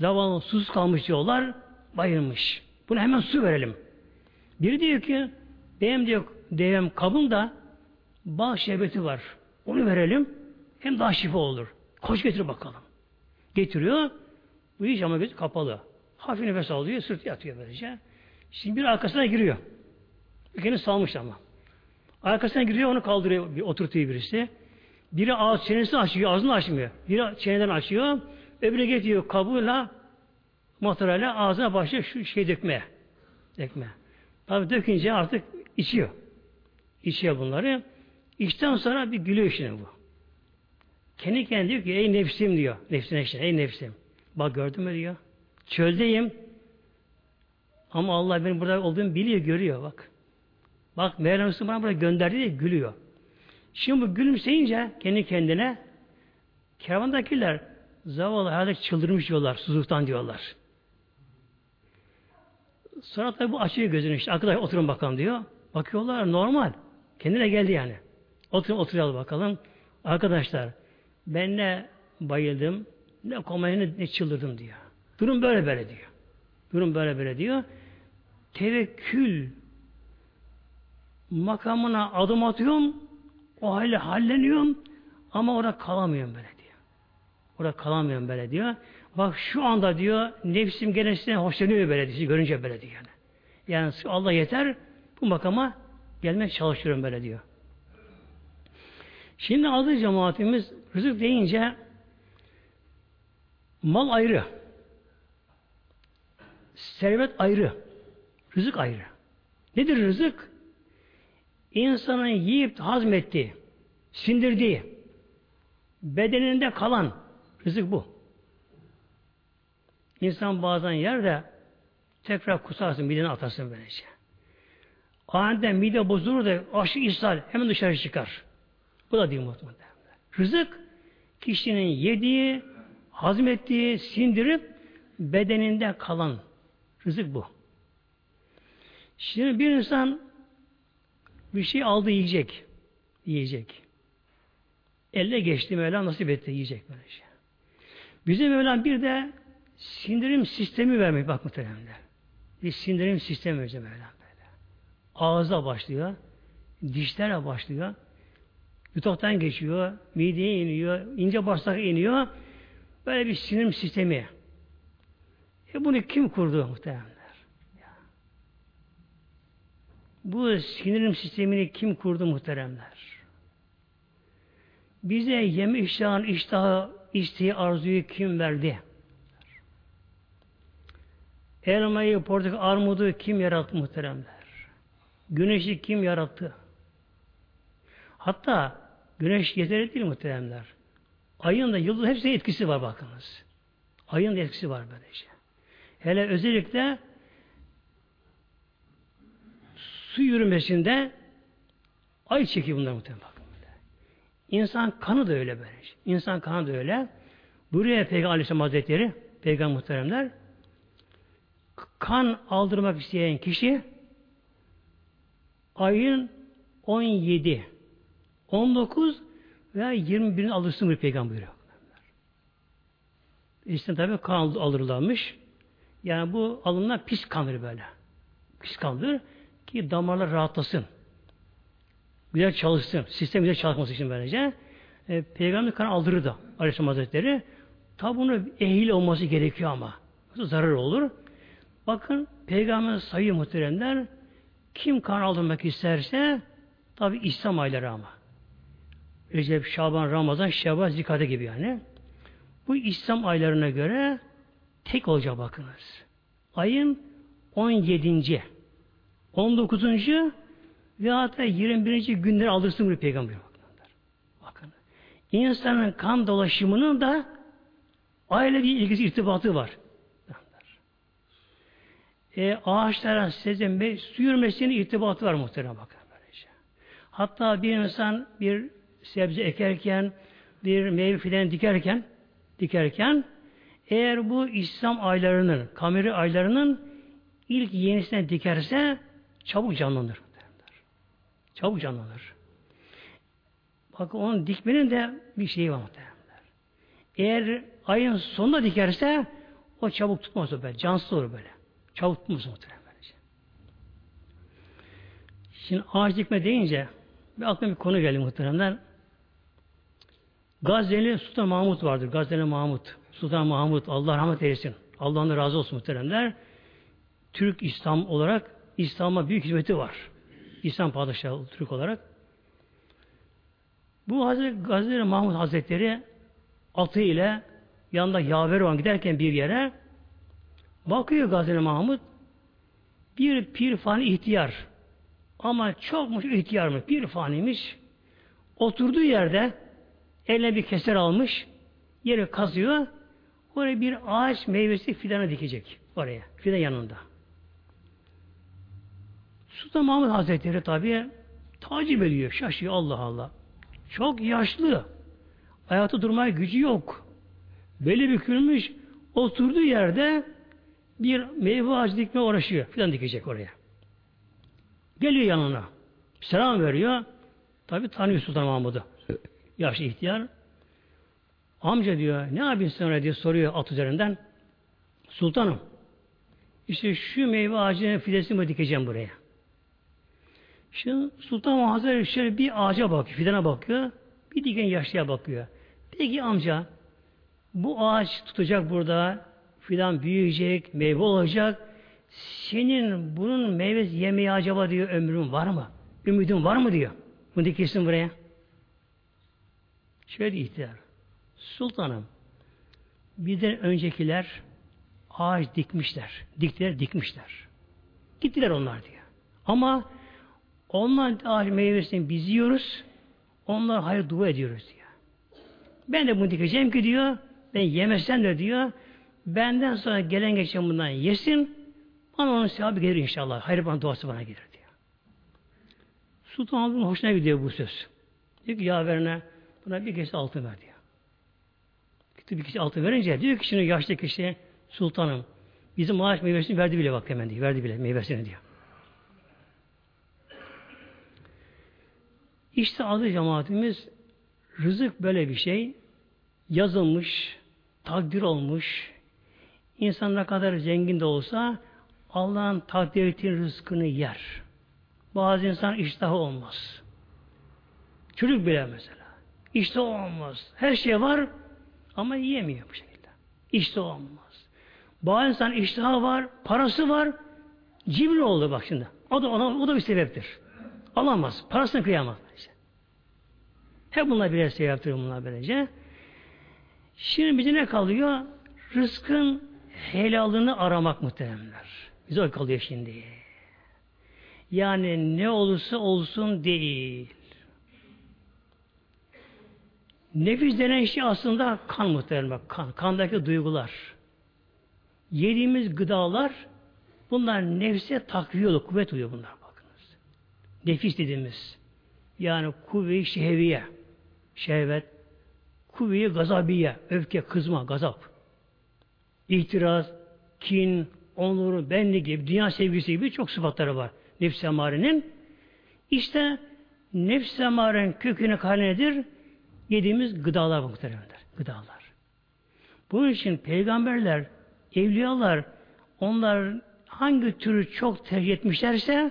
Zavallı susuz kalmış diyorlar. Bayılmış. Buna hemen su verelim. Biri diyor ki benim diyor devem kabında bal şerbeti var. Onu verelim. Hem daha şifa olur. Koş getir bakalım. Getiriyor. Bu iş ama göz kapalı. Hafif nefes alıyor, sırt yatıyor böylece. Şimdi bir arkasına giriyor. Kendini salmış ama. Arkasına giriyor, onu kaldırıyor, bir oturtuyor birisi. Biri ağız çenesini açıyor, ağzını açmıyor. Biri çeneden açıyor, öbürü getiriyor kabuğuyla, motorayla ağzına başlıyor şu şey dökmeye. Dökmeye. Tabi dökünce artık içiyor. İçiyor bunları. İçten sonra bir gülüyor şimdi bu. Kendi kendine diyor ki ey nefsim diyor. Nefsine işte ey nefsim. Bak gördün mü diyor. Çöldeyim. Ama Allah benim burada olduğumu biliyor, görüyor bak. Bak Mevlam bana burada gönderdi diye gülüyor. Şimdi bu gülümseyince kendi kendine kervandakiler zavallı herhalde çıldırmış diyorlar, susuzluktan diyorlar. Sonra tabi bu açıyor gözünü işte. Arkadaş oturun bakalım diyor. Bakıyorlar normal. Kendine geldi yani. Oturun oturalım bakalım. Arkadaşlar ben ne bayıldım, ne komaya ne, çıldırdım diyor. Durum böyle böyle diyor. Durum böyle böyle diyor. Tevekkül makamına adım atıyorum, o hale halleniyorum ama orada kalamıyorum böyle diyor. Orada kalamıyorum böyle diyor. Bak şu anda diyor nefsim gene hoşlanıyor böyle diyor. Görünce böyle diyor yani. Yani Allah yeter bu makama gelmek çalışıyorum böyle diyor. Şimdi adı cemaatimiz rızık deyince mal ayrı. Servet ayrı. Rızık ayrı. Nedir rızık? İnsanın yiyip hazmettiği, sindirdiği, bedeninde kalan rızık bu. İnsan bazen yer de tekrar kusarsın, midene atarsın böylece. Aniden mide bozulur da aşı ishal hemen dışarı çıkar. Bu da değil muhtemelen. Rızık kişinin yediği, hazmettiği, sindirip bedeninde kalan rızık bu. Şimdi bir insan bir şey aldı yiyecek. Yiyecek. Elle geçti Mevlam nasip etti yiyecek böyle şey. Bize Mevlam bir de sindirim sistemi vermek bak muhteremler. Bir sindirim sistemi verecek Mevlam böyle. Ağızda başlıyor, dişlerle başlıyor, yutaktan geçiyor, mideye iniyor, ince bağırsak iniyor. Böyle bir sindirim sistemi. E bunu kim kurdu muhteremler? Bu sindirim sistemini kim kurdu muhteremler? Bize yeme iştahın iştahı, isteği, arzuyu kim verdi? Elmayı, portakal, armudu kim yarattı muhteremler? Güneşi kim yarattı? Hatta güneş yeterli değil muhteremler. Ayın da yıldız hepsinin etkisi var bakınız. Ayın da etkisi var böylece. Hele özellikle su yürümesinde ay çekiyor bunlar muhtemelen bakın. İnsan kanı da öyle böyle. İnsan kanı da öyle. Buraya Peygamber Aleyhisselam Hazretleri, Peygamber muhteremler, kan aldırmak isteyen kişi ayın 17, 19 veya 21'ini alırsın bir peygamber buyuruyor. İşte tabi kan alırlarmış. Yani bu alımlar pis kandır böyle. Pis kandır ki damarlar rahatlasın. Güzel çalışsın. Sistem güzel çalışması için böylece. E, Peygamber kan aldırır da Aleyhisselam Hazretleri. Tabi bunu ehil olması gerekiyor ama. Zarar olur. Bakın Peygamber sayı muhteremler kim kan aldırmak isterse tabi İslam ayları ama. Recep, Şaban, Ramazan, Şevval, Zikade gibi yani. Bu İslam aylarına göre tek olacak bakınız. Ayın 17. 19. ve hatta 21. günleri alırsın bir peygamber. Bakın. İnsanın kan dolaşımının da aile bir ilgisi irtibatı var. E, ağaçlara secden su yürümesinin irtibatı var muhtemelen bakın. Böylece. Hatta bir insan bir sebze ekerken, bir meyve filan dikerken, dikerken eğer bu İslam aylarının, kameri aylarının ilk yenisine dikerse çabuk canlanır. Çabuk canlanır. Bak onun dikmenin de bir şeyi var muhtemelen. Eğer ayın sonunda dikerse o çabuk tutmaz o böyle. Cansız olur böyle. Çabuk tutmaz muhtemelen. Şimdi ağaç dikme deyince bir aklıma bir konu geldi muhteremler. Gazze'li Sultan Mahmut vardır. Gazze'li Mahmut. Sultan Mahmut. Allah rahmet eylesin. Allah'ın razı olsun muhteremler. Türk İslam olarak İslam'a büyük hizmeti var. İslam padişahı Türk olarak. Bu Hazreti Gazze'li Mahmut Hazretleri atı ile yanında yaver olan giderken bir yere bakıyor Gazze'li Mahmut bir pir fani ihtiyar ama çokmuş ihtiyarmış, bir faniymiş. Oturduğu yerde eline bir keser almış, yeri kazıyor, oraya bir ağaç meyvesi fidanı dikecek oraya, fidan yanında. Sultan Mahmut Hazretleri tabi tacip ediyor, şaşıyor Allah Allah. Çok yaşlı, ayakta durmaya gücü yok. Beli bükülmüş, oturduğu yerde bir meyve ağacı dikme uğraşıyor, fidan dikecek oraya. Geliyor yanına. Selam veriyor. Tabi tanıyor Sultan Mahmud'u. Yaşlı ihtiyar. Amca diyor, ne yapıyorsun sonra diye soruyor at üzerinden. Sultanım, işte şu meyve ağacının fidesini mi dikeceğim buraya? Şimdi Sultan Hazretleri şöyle bir ağaca bakıyor, fidana bakıyor, bir diken yaşlıya bakıyor. Peki amca, bu ağaç tutacak burada, fidan büyüyecek, meyve olacak, senin bunun meyvesi yemeye acaba diyor ömrün var mı? Ümidin var mı diyor. Bunu dikilsin buraya. Şöyle ihtiyar. Sultanım bizden öncekiler ağaç dikmişler. Diktiler, dikmişler. Gittiler onlar diyor. Ama onlar ağaç meyvesini biz yiyoruz. Onlar hayır dua ediyoruz diyor. Ben de bunu dikeceğim ki diyor. Ben yemezsem de diyor. Benden sonra gelen geçen bundan yesin. Bana onun sevabı gelir inşallah. Hayır bana duası bana gelir diyor. Sultan Hamdun hoşuna gidiyor bu söz. Diyor ki yaverine buna bir kişi altın ver diyor. Gitti bir kişi altın verince diyor ki şimdi yaşlı kişi sultanım bizim maaş meyvesini verdi bile bak hemen diyor. Verdi bile meyvesini diyor. İşte adı cemaatimiz rızık böyle bir şey yazılmış, takdir olmuş. İnsan ne kadar zengin de olsa Allah'ın takdir ettiği rızkını yer. Bazı insan iştahı olmaz. Çocuk bile mesela. İşte olmaz. Her şey var ama yiyemiyor bu şekilde. İşte olmaz. Bazı insan iştahı var, parası var, cimri oldu bak şimdi. O da, ona, o da bir sebeptir. Alamaz. Parasını kıyamaz. Işte. Hep bunlar birer sebeptir bunlar böylece. Şimdi bize ne kalıyor? Rızkın helalını aramak muhteremler. Bize o kalıyor şimdi. Yani ne olursa olsun değil. Nefis denen şey aslında kan muhtemelen. Kan. Kandaki duygular. Yediğimiz gıdalar bunlar nefse takviye kuvvet oluyor bunlar bakınız. Nefis dediğimiz. Yani kuvve-i şehviye. Şehvet. Kuvve-i gazabiye. Öfke, kızma, gazap. İtiraz, kin, onuru, benlik gibi, dünya sevgisi gibi çok sıfatları var nefs emarenin. İşte nefs emarenin kökünü kale nedir? Yediğimiz gıdalar muhtemelenler. Gıdalar. Bunun için peygamberler, evliyalar onlar hangi türü çok tercih etmişlerse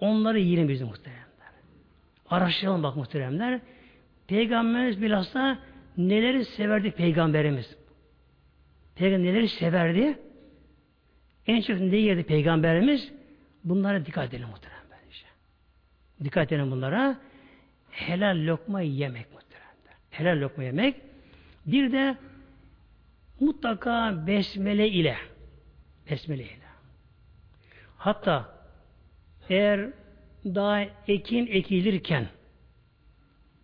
onları yiyelim bizim muhteremler. Araştıralım bak muhteremler. Peygamberimiz bilhassa neleri severdi peygamberimiz. Peygamber neleri severdi? En çok ne yerdi peygamberimiz? Bunlara dikkat edelim muhterem bence. Dikkat edelim bunlara. Helal lokma yemek. Helal lokma yemek. Bir de mutlaka besmele ile besmele ile. Hatta eğer daha ekin ekilirken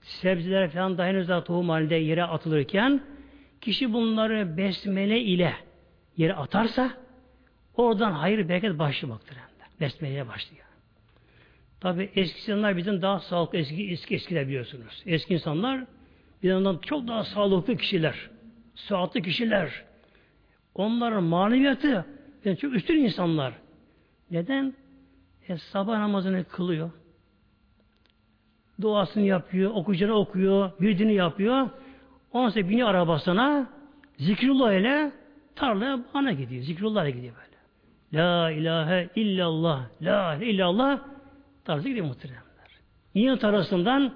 sebzeler falan daha henüz daha tohum halinde yere atılırken kişi bunları besmele ile yere atarsa Oradan hayır bereket başlamaktır. Besmele'ye başlıyor. Tabi eski insanlar bizim daha sağlıklı eski, eski eskiler biliyorsunuz. Eski insanlar bizden çok daha sağlıklı kişiler. Sağlıklı kişiler. Onların maneviyatı yani çok üstün insanlar. Neden? E, sabah namazını kılıyor. Duasını yapıyor, okuyucunu okuyor, birdini yapıyor. Ondan sonra biniyor arabasına, zikrullah ile tarlaya bana gidiyor. Zikrullah gidiyor böyle. La ilahe illallah, la ilahe illallah tarzı gidiyor muhteremler. Yine tarlasından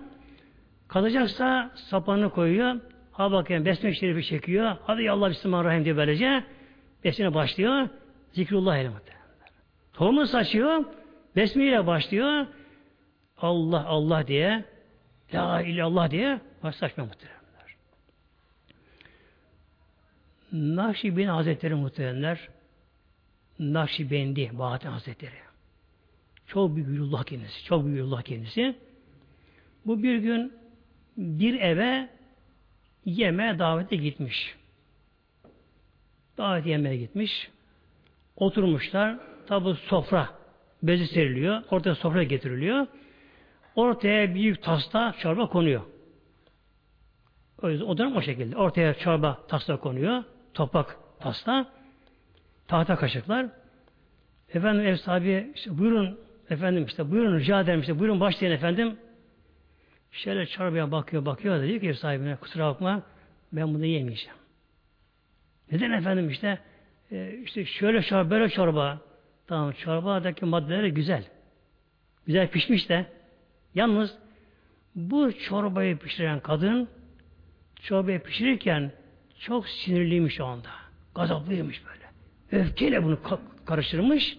kalacaksa sapanını koyuyor. Ha bakayım besme şerifi çekiyor. Hadi ya Allah Bismillahirrahmanirrahim diye böylece besmele başlıyor. Zikrullah ile muhteremler. Tohumu saçıyor. Besme ile başlıyor. Allah Allah diye La illallah diye baş saçma muhteremler. Nakşibin Hazretleri muhteremler Nakşibendi Bahattin Hazretleri. Çok büyük Allah kendisi. Çok büyük Allah kendisi. Bu bir gün bir eve yeme davete gitmiş. Davet yemeğe gitmiş. Oturmuşlar. Tabi sofra bezi seriliyor. Ortaya sofra getiriliyor. Ortaya büyük tasta çorba konuyor. O yüzden o dönem o şekilde. Ortaya çorba tasta konuyor. Toprak tasta. Tahta kaşıklar. Efendim ev sahibi işte buyurun efendim işte buyurun rica ederim işte buyurun başlayın efendim. Şöyle çorbaya bakıyor bakıyor da diyor ki ev sahibine kusura bakma ben bunu yemeyeceğim. Neden efendim işte e, işte şöyle çorba böyle çorba tamam çorbadaki maddeleri güzel. Güzel pişmiş de yalnız bu çorbayı pişiren kadın çorbayı pişirirken çok sinirliymiş o anda. Gazaplıymış böyle. Öfkeyle bunu karıştırmış.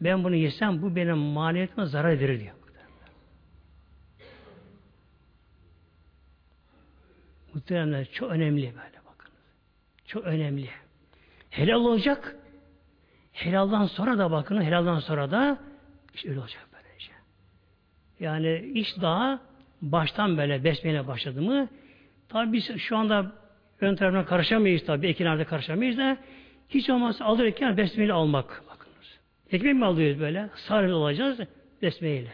Ben bunu yesem bu benim maniyetime zarar verir diyor. Muhteremler çok önemli böyle bakın. Çok önemli. Helal olacak. Helaldan sonra da bakın helaldan sonra da iş öyle olacak böylece. Yani iş daha baştan böyle besmele başladı mı tabi biz şu anda ön tarafına karışamayız tabi ekinlerde karışamayız da hiç olmazsa alırken besmele almak. Bakınız. Ekmek mi alıyoruz böyle? Sağ olacağız besmele.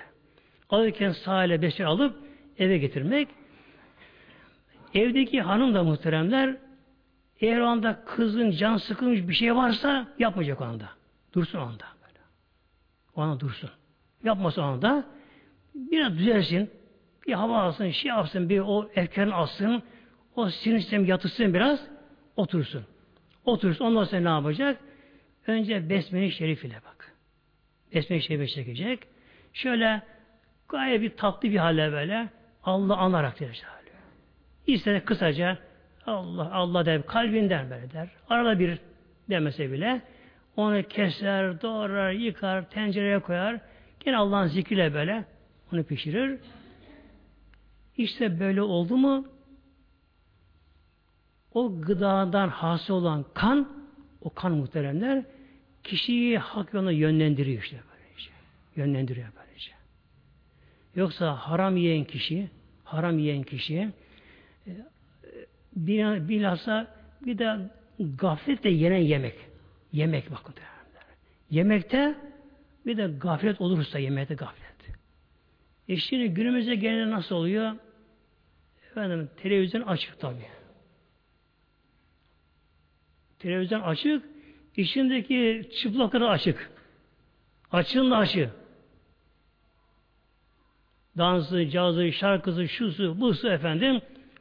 Alırken sağ ile besmele alıp eve getirmek. Evdeki hanım da muhteremler eğer anda kızın can sıkılmış bir şey varsa yapmayacak o anda. Dursun o anda. O anda dursun. Yapması o anda biraz düzelsin. Bir hava alsın, şey yapsın, bir o erken alsın. O sinir sistemi yatışsın biraz. Otursun. Otursun. Ondan sonra ne yapacak? Önce Besmele-i Şerif ile bak. Besmele-i Şerif'e çekecek. Şöyle gayet bir tatlı bir hale böyle Allah anarak der. İster kısaca Allah Allah der, kalbinden böyle der. Arada bir demese bile onu keser, doğrar, yıkar, tencereye koyar. Gene Allah'ın zikriyle böyle onu pişirir. İşte böyle oldu mu o gıdadan hasıl olan kan, o kan muhteremler kişiyi hak yoluna yönlendiriyor işte böylece. Yönlendiriyor böylece. Yoksa haram yiyen kişi, haram yiyen kişi e, bilhassa bir de gafletle yenen yemek. Yemek bakın. Yemekte bir de gaflet olursa yemekte gaflet. E şimdi günümüzde genelde nasıl oluyor? Efendim televizyon açık tabii. Televizyon açık, içindeki çıplakları açık. Açığın da açık. Dansı, cazı, şarkısı, şusu, busu efendim.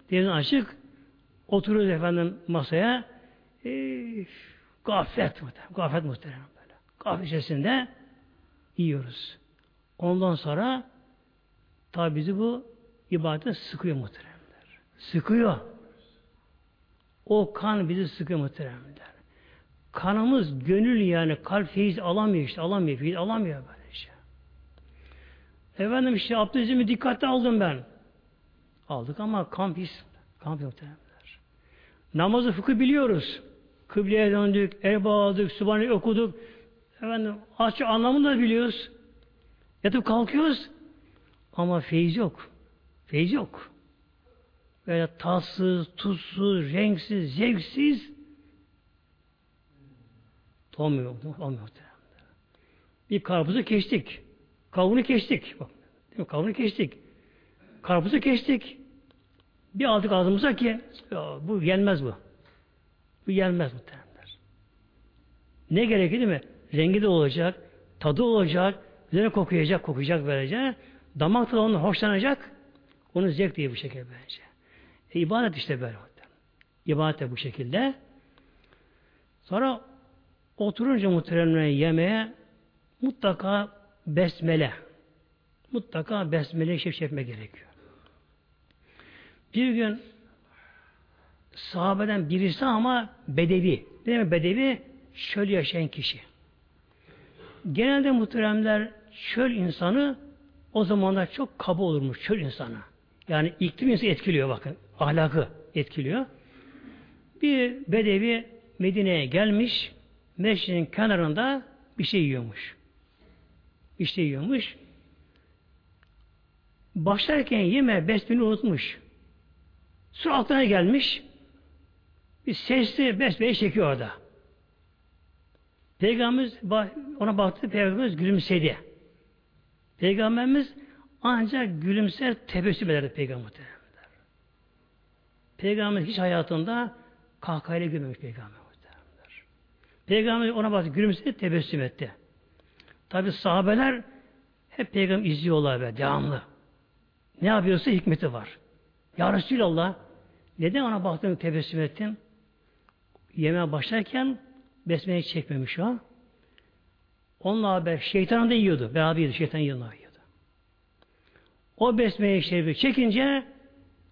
Televizyon açık. Oturuyoruz efendim masaya. E, gaflet muhtemelen. Gaflet muhtemelen böyle. Gaflet içerisinde yiyoruz. Ondan sonra tabi bizi bu ibadete sıkıyor muhteremler. Sıkıyor. O kan bizi sıkıyor muhteremler. Kanımız gönül yani kalp feyiz alamıyor işte alamıyor feyiz alamıyor böyle şey. Efendim işte abdestimi dikkate aldım ben. Aldık ama kan pis. Kan pis muhteremler. Namazı fıkı biliyoruz. Kıbleye döndük, el bağladık, Sübhane'yi okuduk. Efendim açı anlamını da biliyoruz. Yatıp kalkıyoruz. Ama feyiz yok. Feyiz yok böyle tatsız, tuzsuz, renksiz, zevksiz olmuyor. Olmuyor. Bir karpuzu kestik. Kavuğunu kestik. Bak, değil mi? Kavuğunu kestik. Karpuzu kestik. Bir aldık ağzımıza ki bu gelmez bu. Bu gelmez muhtemelenler. Ne gerekir değil mi? Rengi de olacak, tadı olacak, üzerine kokuyacak, kokuyacak böylece. Damak da onu hoşlanacak. Onu zevk diye bu şekilde bence. E, ibadet işte böyle. İbadet de bu şekilde. Sonra oturunca muhteremler yemeğe mutlaka besmele. Mutlaka besmele şef çekme gerekiyor. Bir gün sahabeden birisi ama bedevi. Ne demek bedevi? Çöl yaşayan kişi. Genelde muhteremler çöl insanı o zamanlar çok kaba olurmuş çöl insanı. Yani iklim insanı etkiliyor bakın. Ahlakı etkiliyor. Bir bedevi Medine'ye gelmiş, meşrin kenarında bir şey yiyormuş. Bir şey yiyormuş. Başlarken yeme besmini unutmuş. Sonra aklına gelmiş. Bir sesli besmeyi çekiyor orada. Peygamberimiz ona baktı, Peygamberimiz gülümsedi. Peygamberimiz ancak gülümser tebessüm ederdi Peygamber. Peygamber hiç hayatında kahkahayla gülmemiş Peygamber. Peygamber ona baktı, gülümsedi, tebessüm etti. Tabi sahabeler hep peygamber izliyorlar ve devamlı. Ne yapıyorsa hikmeti var. Ya Resulallah neden ona baktın tebessüm ettin? Yemeğe başlarken besmeleyi çekmemiş o. Onunla haber şeytan da yiyordu. Beraber yiyordu. Şeytan yiyordu. O besmeleyi şerifi çekince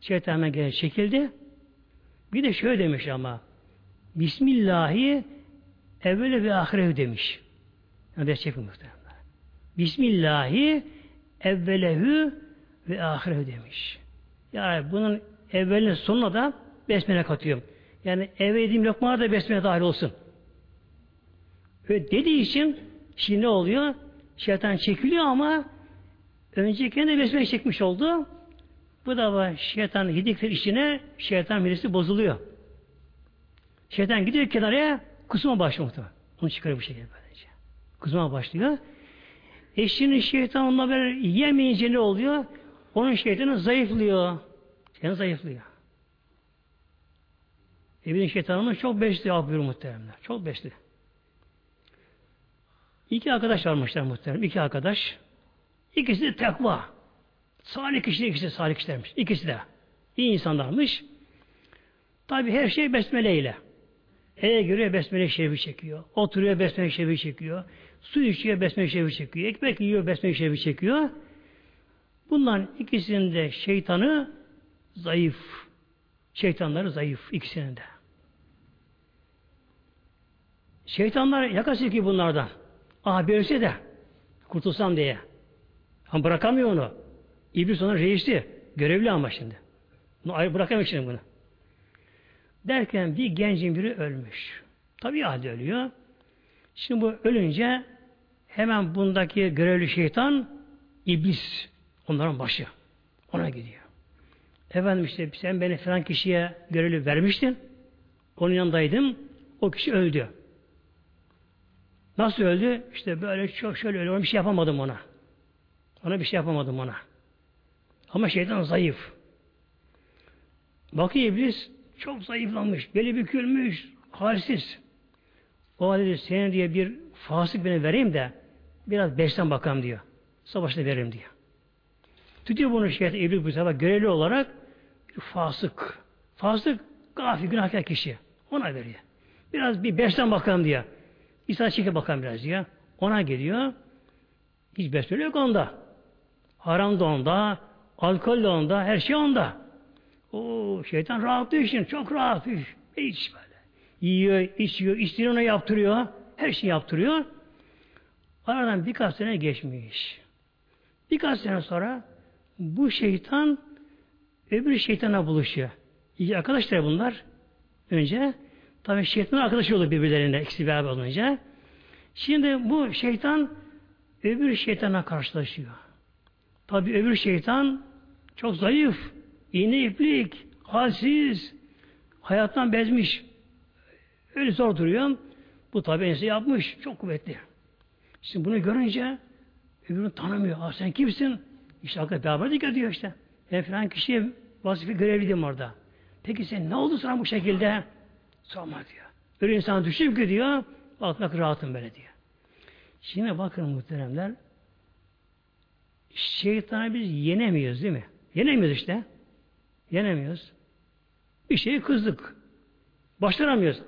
şeytan hemen geri çekildi. Bir de şöyle demiş ama Bismillahi evveli ve ahirehu demiş. Yani ders çekmiş muhtemelen. Bismillahi evvelehu ve ahirehu demiş. Yani bunun evvelinin sonuna da besmele katıyorum. Yani evvel yediğim lokmalar da besmele dahil olsun. Ve dediği için şimdi ne oluyor? Şeytan çekiliyor ama önceki de besmele çekmiş oldu. Bu da var. Şeytan yedikleri içine şeytan birisi bozuluyor. Şeytan gidiyor kenaraya kusuma başlıyor muhtemelen. Onu çıkarıyor bu şekilde böylece. Kusuma başlıyor. Eşinin şeytan onunla böyle yemeyince ne oluyor? Onun şeytanı zayıflıyor. Şeytan zayıflıyor. Evinin şeytanını çok besliyor yapıyor muhteremler. Çok besliyor. İki arkadaş varmışlar muhterem. İki arkadaş. İkisi de takva. Salih kişi, ikisi de salih kişilermiş. İkisi de. iyi insanlarmış. Tabi her şey besmele ile. Eve giriyor besmele şerifi çekiyor. Oturuyor besmele şerifi çekiyor. Su içiyor besmele şerifi çekiyor. Ekmek yiyor besmele şerifi çekiyor. Bunların ikisinin de şeytanı zayıf. Şeytanları zayıf ikisinin de. Şeytanlar yakası ki bunlardan. Ah bir de kurtulsam diye. Ama bırakamıyor onu. İblis onun reisi. Görevli ama şimdi. Bunu ayrı bırakamıyor şimdi bunu. Derken bir gencin biri ölmüş. Tabii halde ölüyor. Şimdi bu ölünce hemen bundaki görevli şeytan iblis. Onların başı. Ona gidiyor. Efendim işte sen beni falan kişiye görevli vermiştin. Onun yanındaydım. O kişi öldü. Nasıl öldü? İşte böyle çok şöyle öldü. Bir şey yapamadım ona. Ona bir şey yapamadım ona. Ama şeytan zayıf. Bakıyor iblis çok zayıflamış, beli bükülmüş, halsiz. O halde senin diye bir fasık beni vereyim de biraz beşten bakalım diyor. Savaşta veririm diyor. Tutuyor bunu şikayet iblis bu sefer görevli olarak bir fasık. Fasık gafil günahkar kişi. Ona veriyor. Biraz bir beşten bakalım diyor. İsa çeke bakalım biraz diyor. Ona geliyor. Hiç besmele yok onda. Haram da onda, alkol de onda, her şey onda. O şeytan rahatlıyor için. Çok rahat. Hiç böyle. Yiyor, içiyor, istediğini ona yaptırıyor. Her şeyi yaptırıyor. Aradan birkaç sene geçmiş. Birkaç sene sonra bu şeytan öbür şeytana buluşuyor. İyi arkadaşlar bunlar. Önce tabi şeytan arkadaş oluyor birbirlerine ikisi beraber olunca. Şimdi bu şeytan öbür şeytana karşılaşıyor. Tabi öbür şeytan çok zayıf. İğne iplik, halsiz, hayattan bezmiş. Öyle zor duruyor. Bu tabi ense yapmış. Çok kuvvetli. Şimdi bunu görünce öbürünü tanımıyor. Aa, sen kimsin? İşte hakikaten beraber dikkat ediyor işte. Ben falan kişiye vazife görevliydim orada. Peki sen ne oldu sana bu şekilde? Sorma diyor. Öyle insan düşüp. Bak bak rahatım böyle diyor. Şimdi bakın muhteremler. şeytanı biz yenemiyoruz değil mi? Yenemiyoruz işte. Yenemiyoruz. Bir şeyi kızdık. Başaramıyoruz.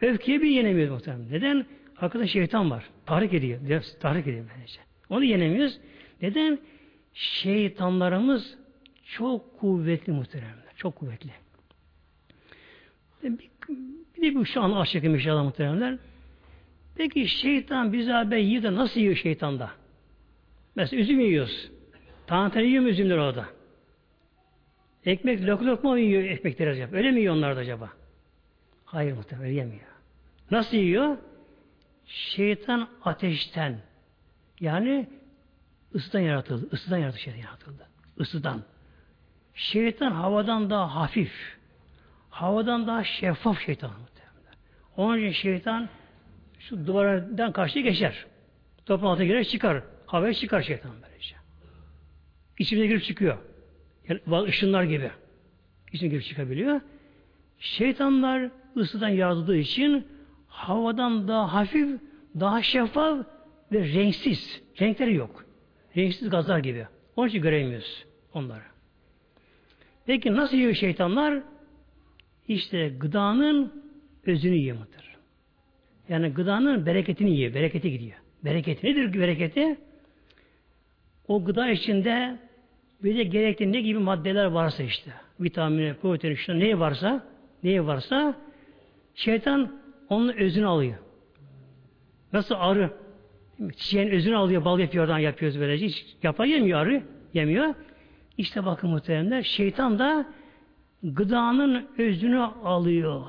Öfkeyi bir yenemiyoruz muhtemelen. Neden? Arkada şeytan var. Tahrik ediyor. Tahrik ediyor bence. Onu yenemiyoruz. Neden? Şeytanlarımız çok kuvvetli muhteremler. Çok kuvvetli. Bir, bir de bu şu an aşık inşallah muhteremler. Peki şeytan bizi haber yiyor da nasıl yiyor şeytan da? Mesela üzüm yiyoruz. Tane tane yiyor mu üzümler orada? Ekmek lok lokma mı yiyor ekmekleri acaba? Öyle mi yiyor onlar da acaba? Hayır muhtemelen yemiyor. Nasıl yiyor? Şeytan ateşten yani ısıdan yaratıldı. Isıdan yaratıldı şeytan yaratıldı. Isıdan. Şeytan havadan daha hafif. Havadan daha şeffaf şeytan. Onun için şeytan şu duvardan karşıya geçer. Toprağın altına girer çıkar. Havaya çıkar şeytan böylece. İçine girip çıkıyor. Yani ışınlar gibi. İçine girip çıkabiliyor. Şeytanlar ısıdan yaratıldığı için havadan daha hafif, daha şeffaf ve renksiz. Renkleri yok. Renksiz gazlar gibi. Onun için göremiyoruz onları. Peki nasıl yiyor şeytanlar? İşte gıdanın özünü yiyor mıdır? Yani gıdanın bereketini yiyor. Bereketi gidiyor. Bereketi nedir bereketi? O gıda içinde bir de gerekli ne gibi maddeler varsa işte. Vitamini, protein, işte ne varsa neye varsa şeytan onun özünü alıyor. Nasıl arı çiçeğin özünü alıyor, bal yapıyor, oradan yapıyoruz böylece. Hiç yapar yemiyor arı, yemiyor. İşte bakın muhteremler, şeytan da gıdanın özünü alıyor.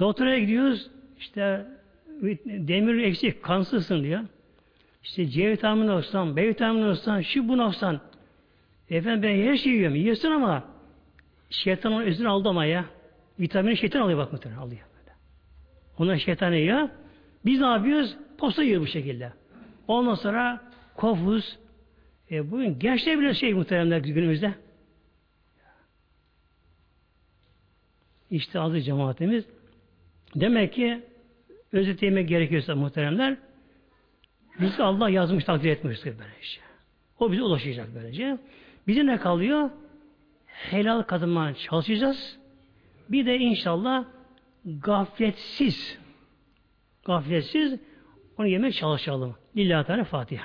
Doktora gidiyoruz, işte demir eksik, kansızsın diyor. İşte C vitamini olsan, B vitamini olsan, şu bunu olsan. Efendim ben her şeyi yiyorum. Yiyorsun ama şeytan onun özünü aldı ama ya. Vitamini şeytan alıyor bak muhtemelen alıyor. Ondan şeytan yiyor. Biz ne yapıyoruz? Posta yiyor bu şekilde. Ondan sonra kofuz. E, bugün gençler bile şey muhteremler günümüzde. İşte aziz cemaatimiz. Demek ki özet yemek gerekiyorsa muhteremler biz Allah yazmış takdir etmiştir böylece. O bize ulaşacak böylece. Bize ne kalıyor? Helal kadınlar çalışacağız. Bir de inşallah gafletsiz gafletsiz onu yemek çalışalım. Lillahi Teala Fatiha.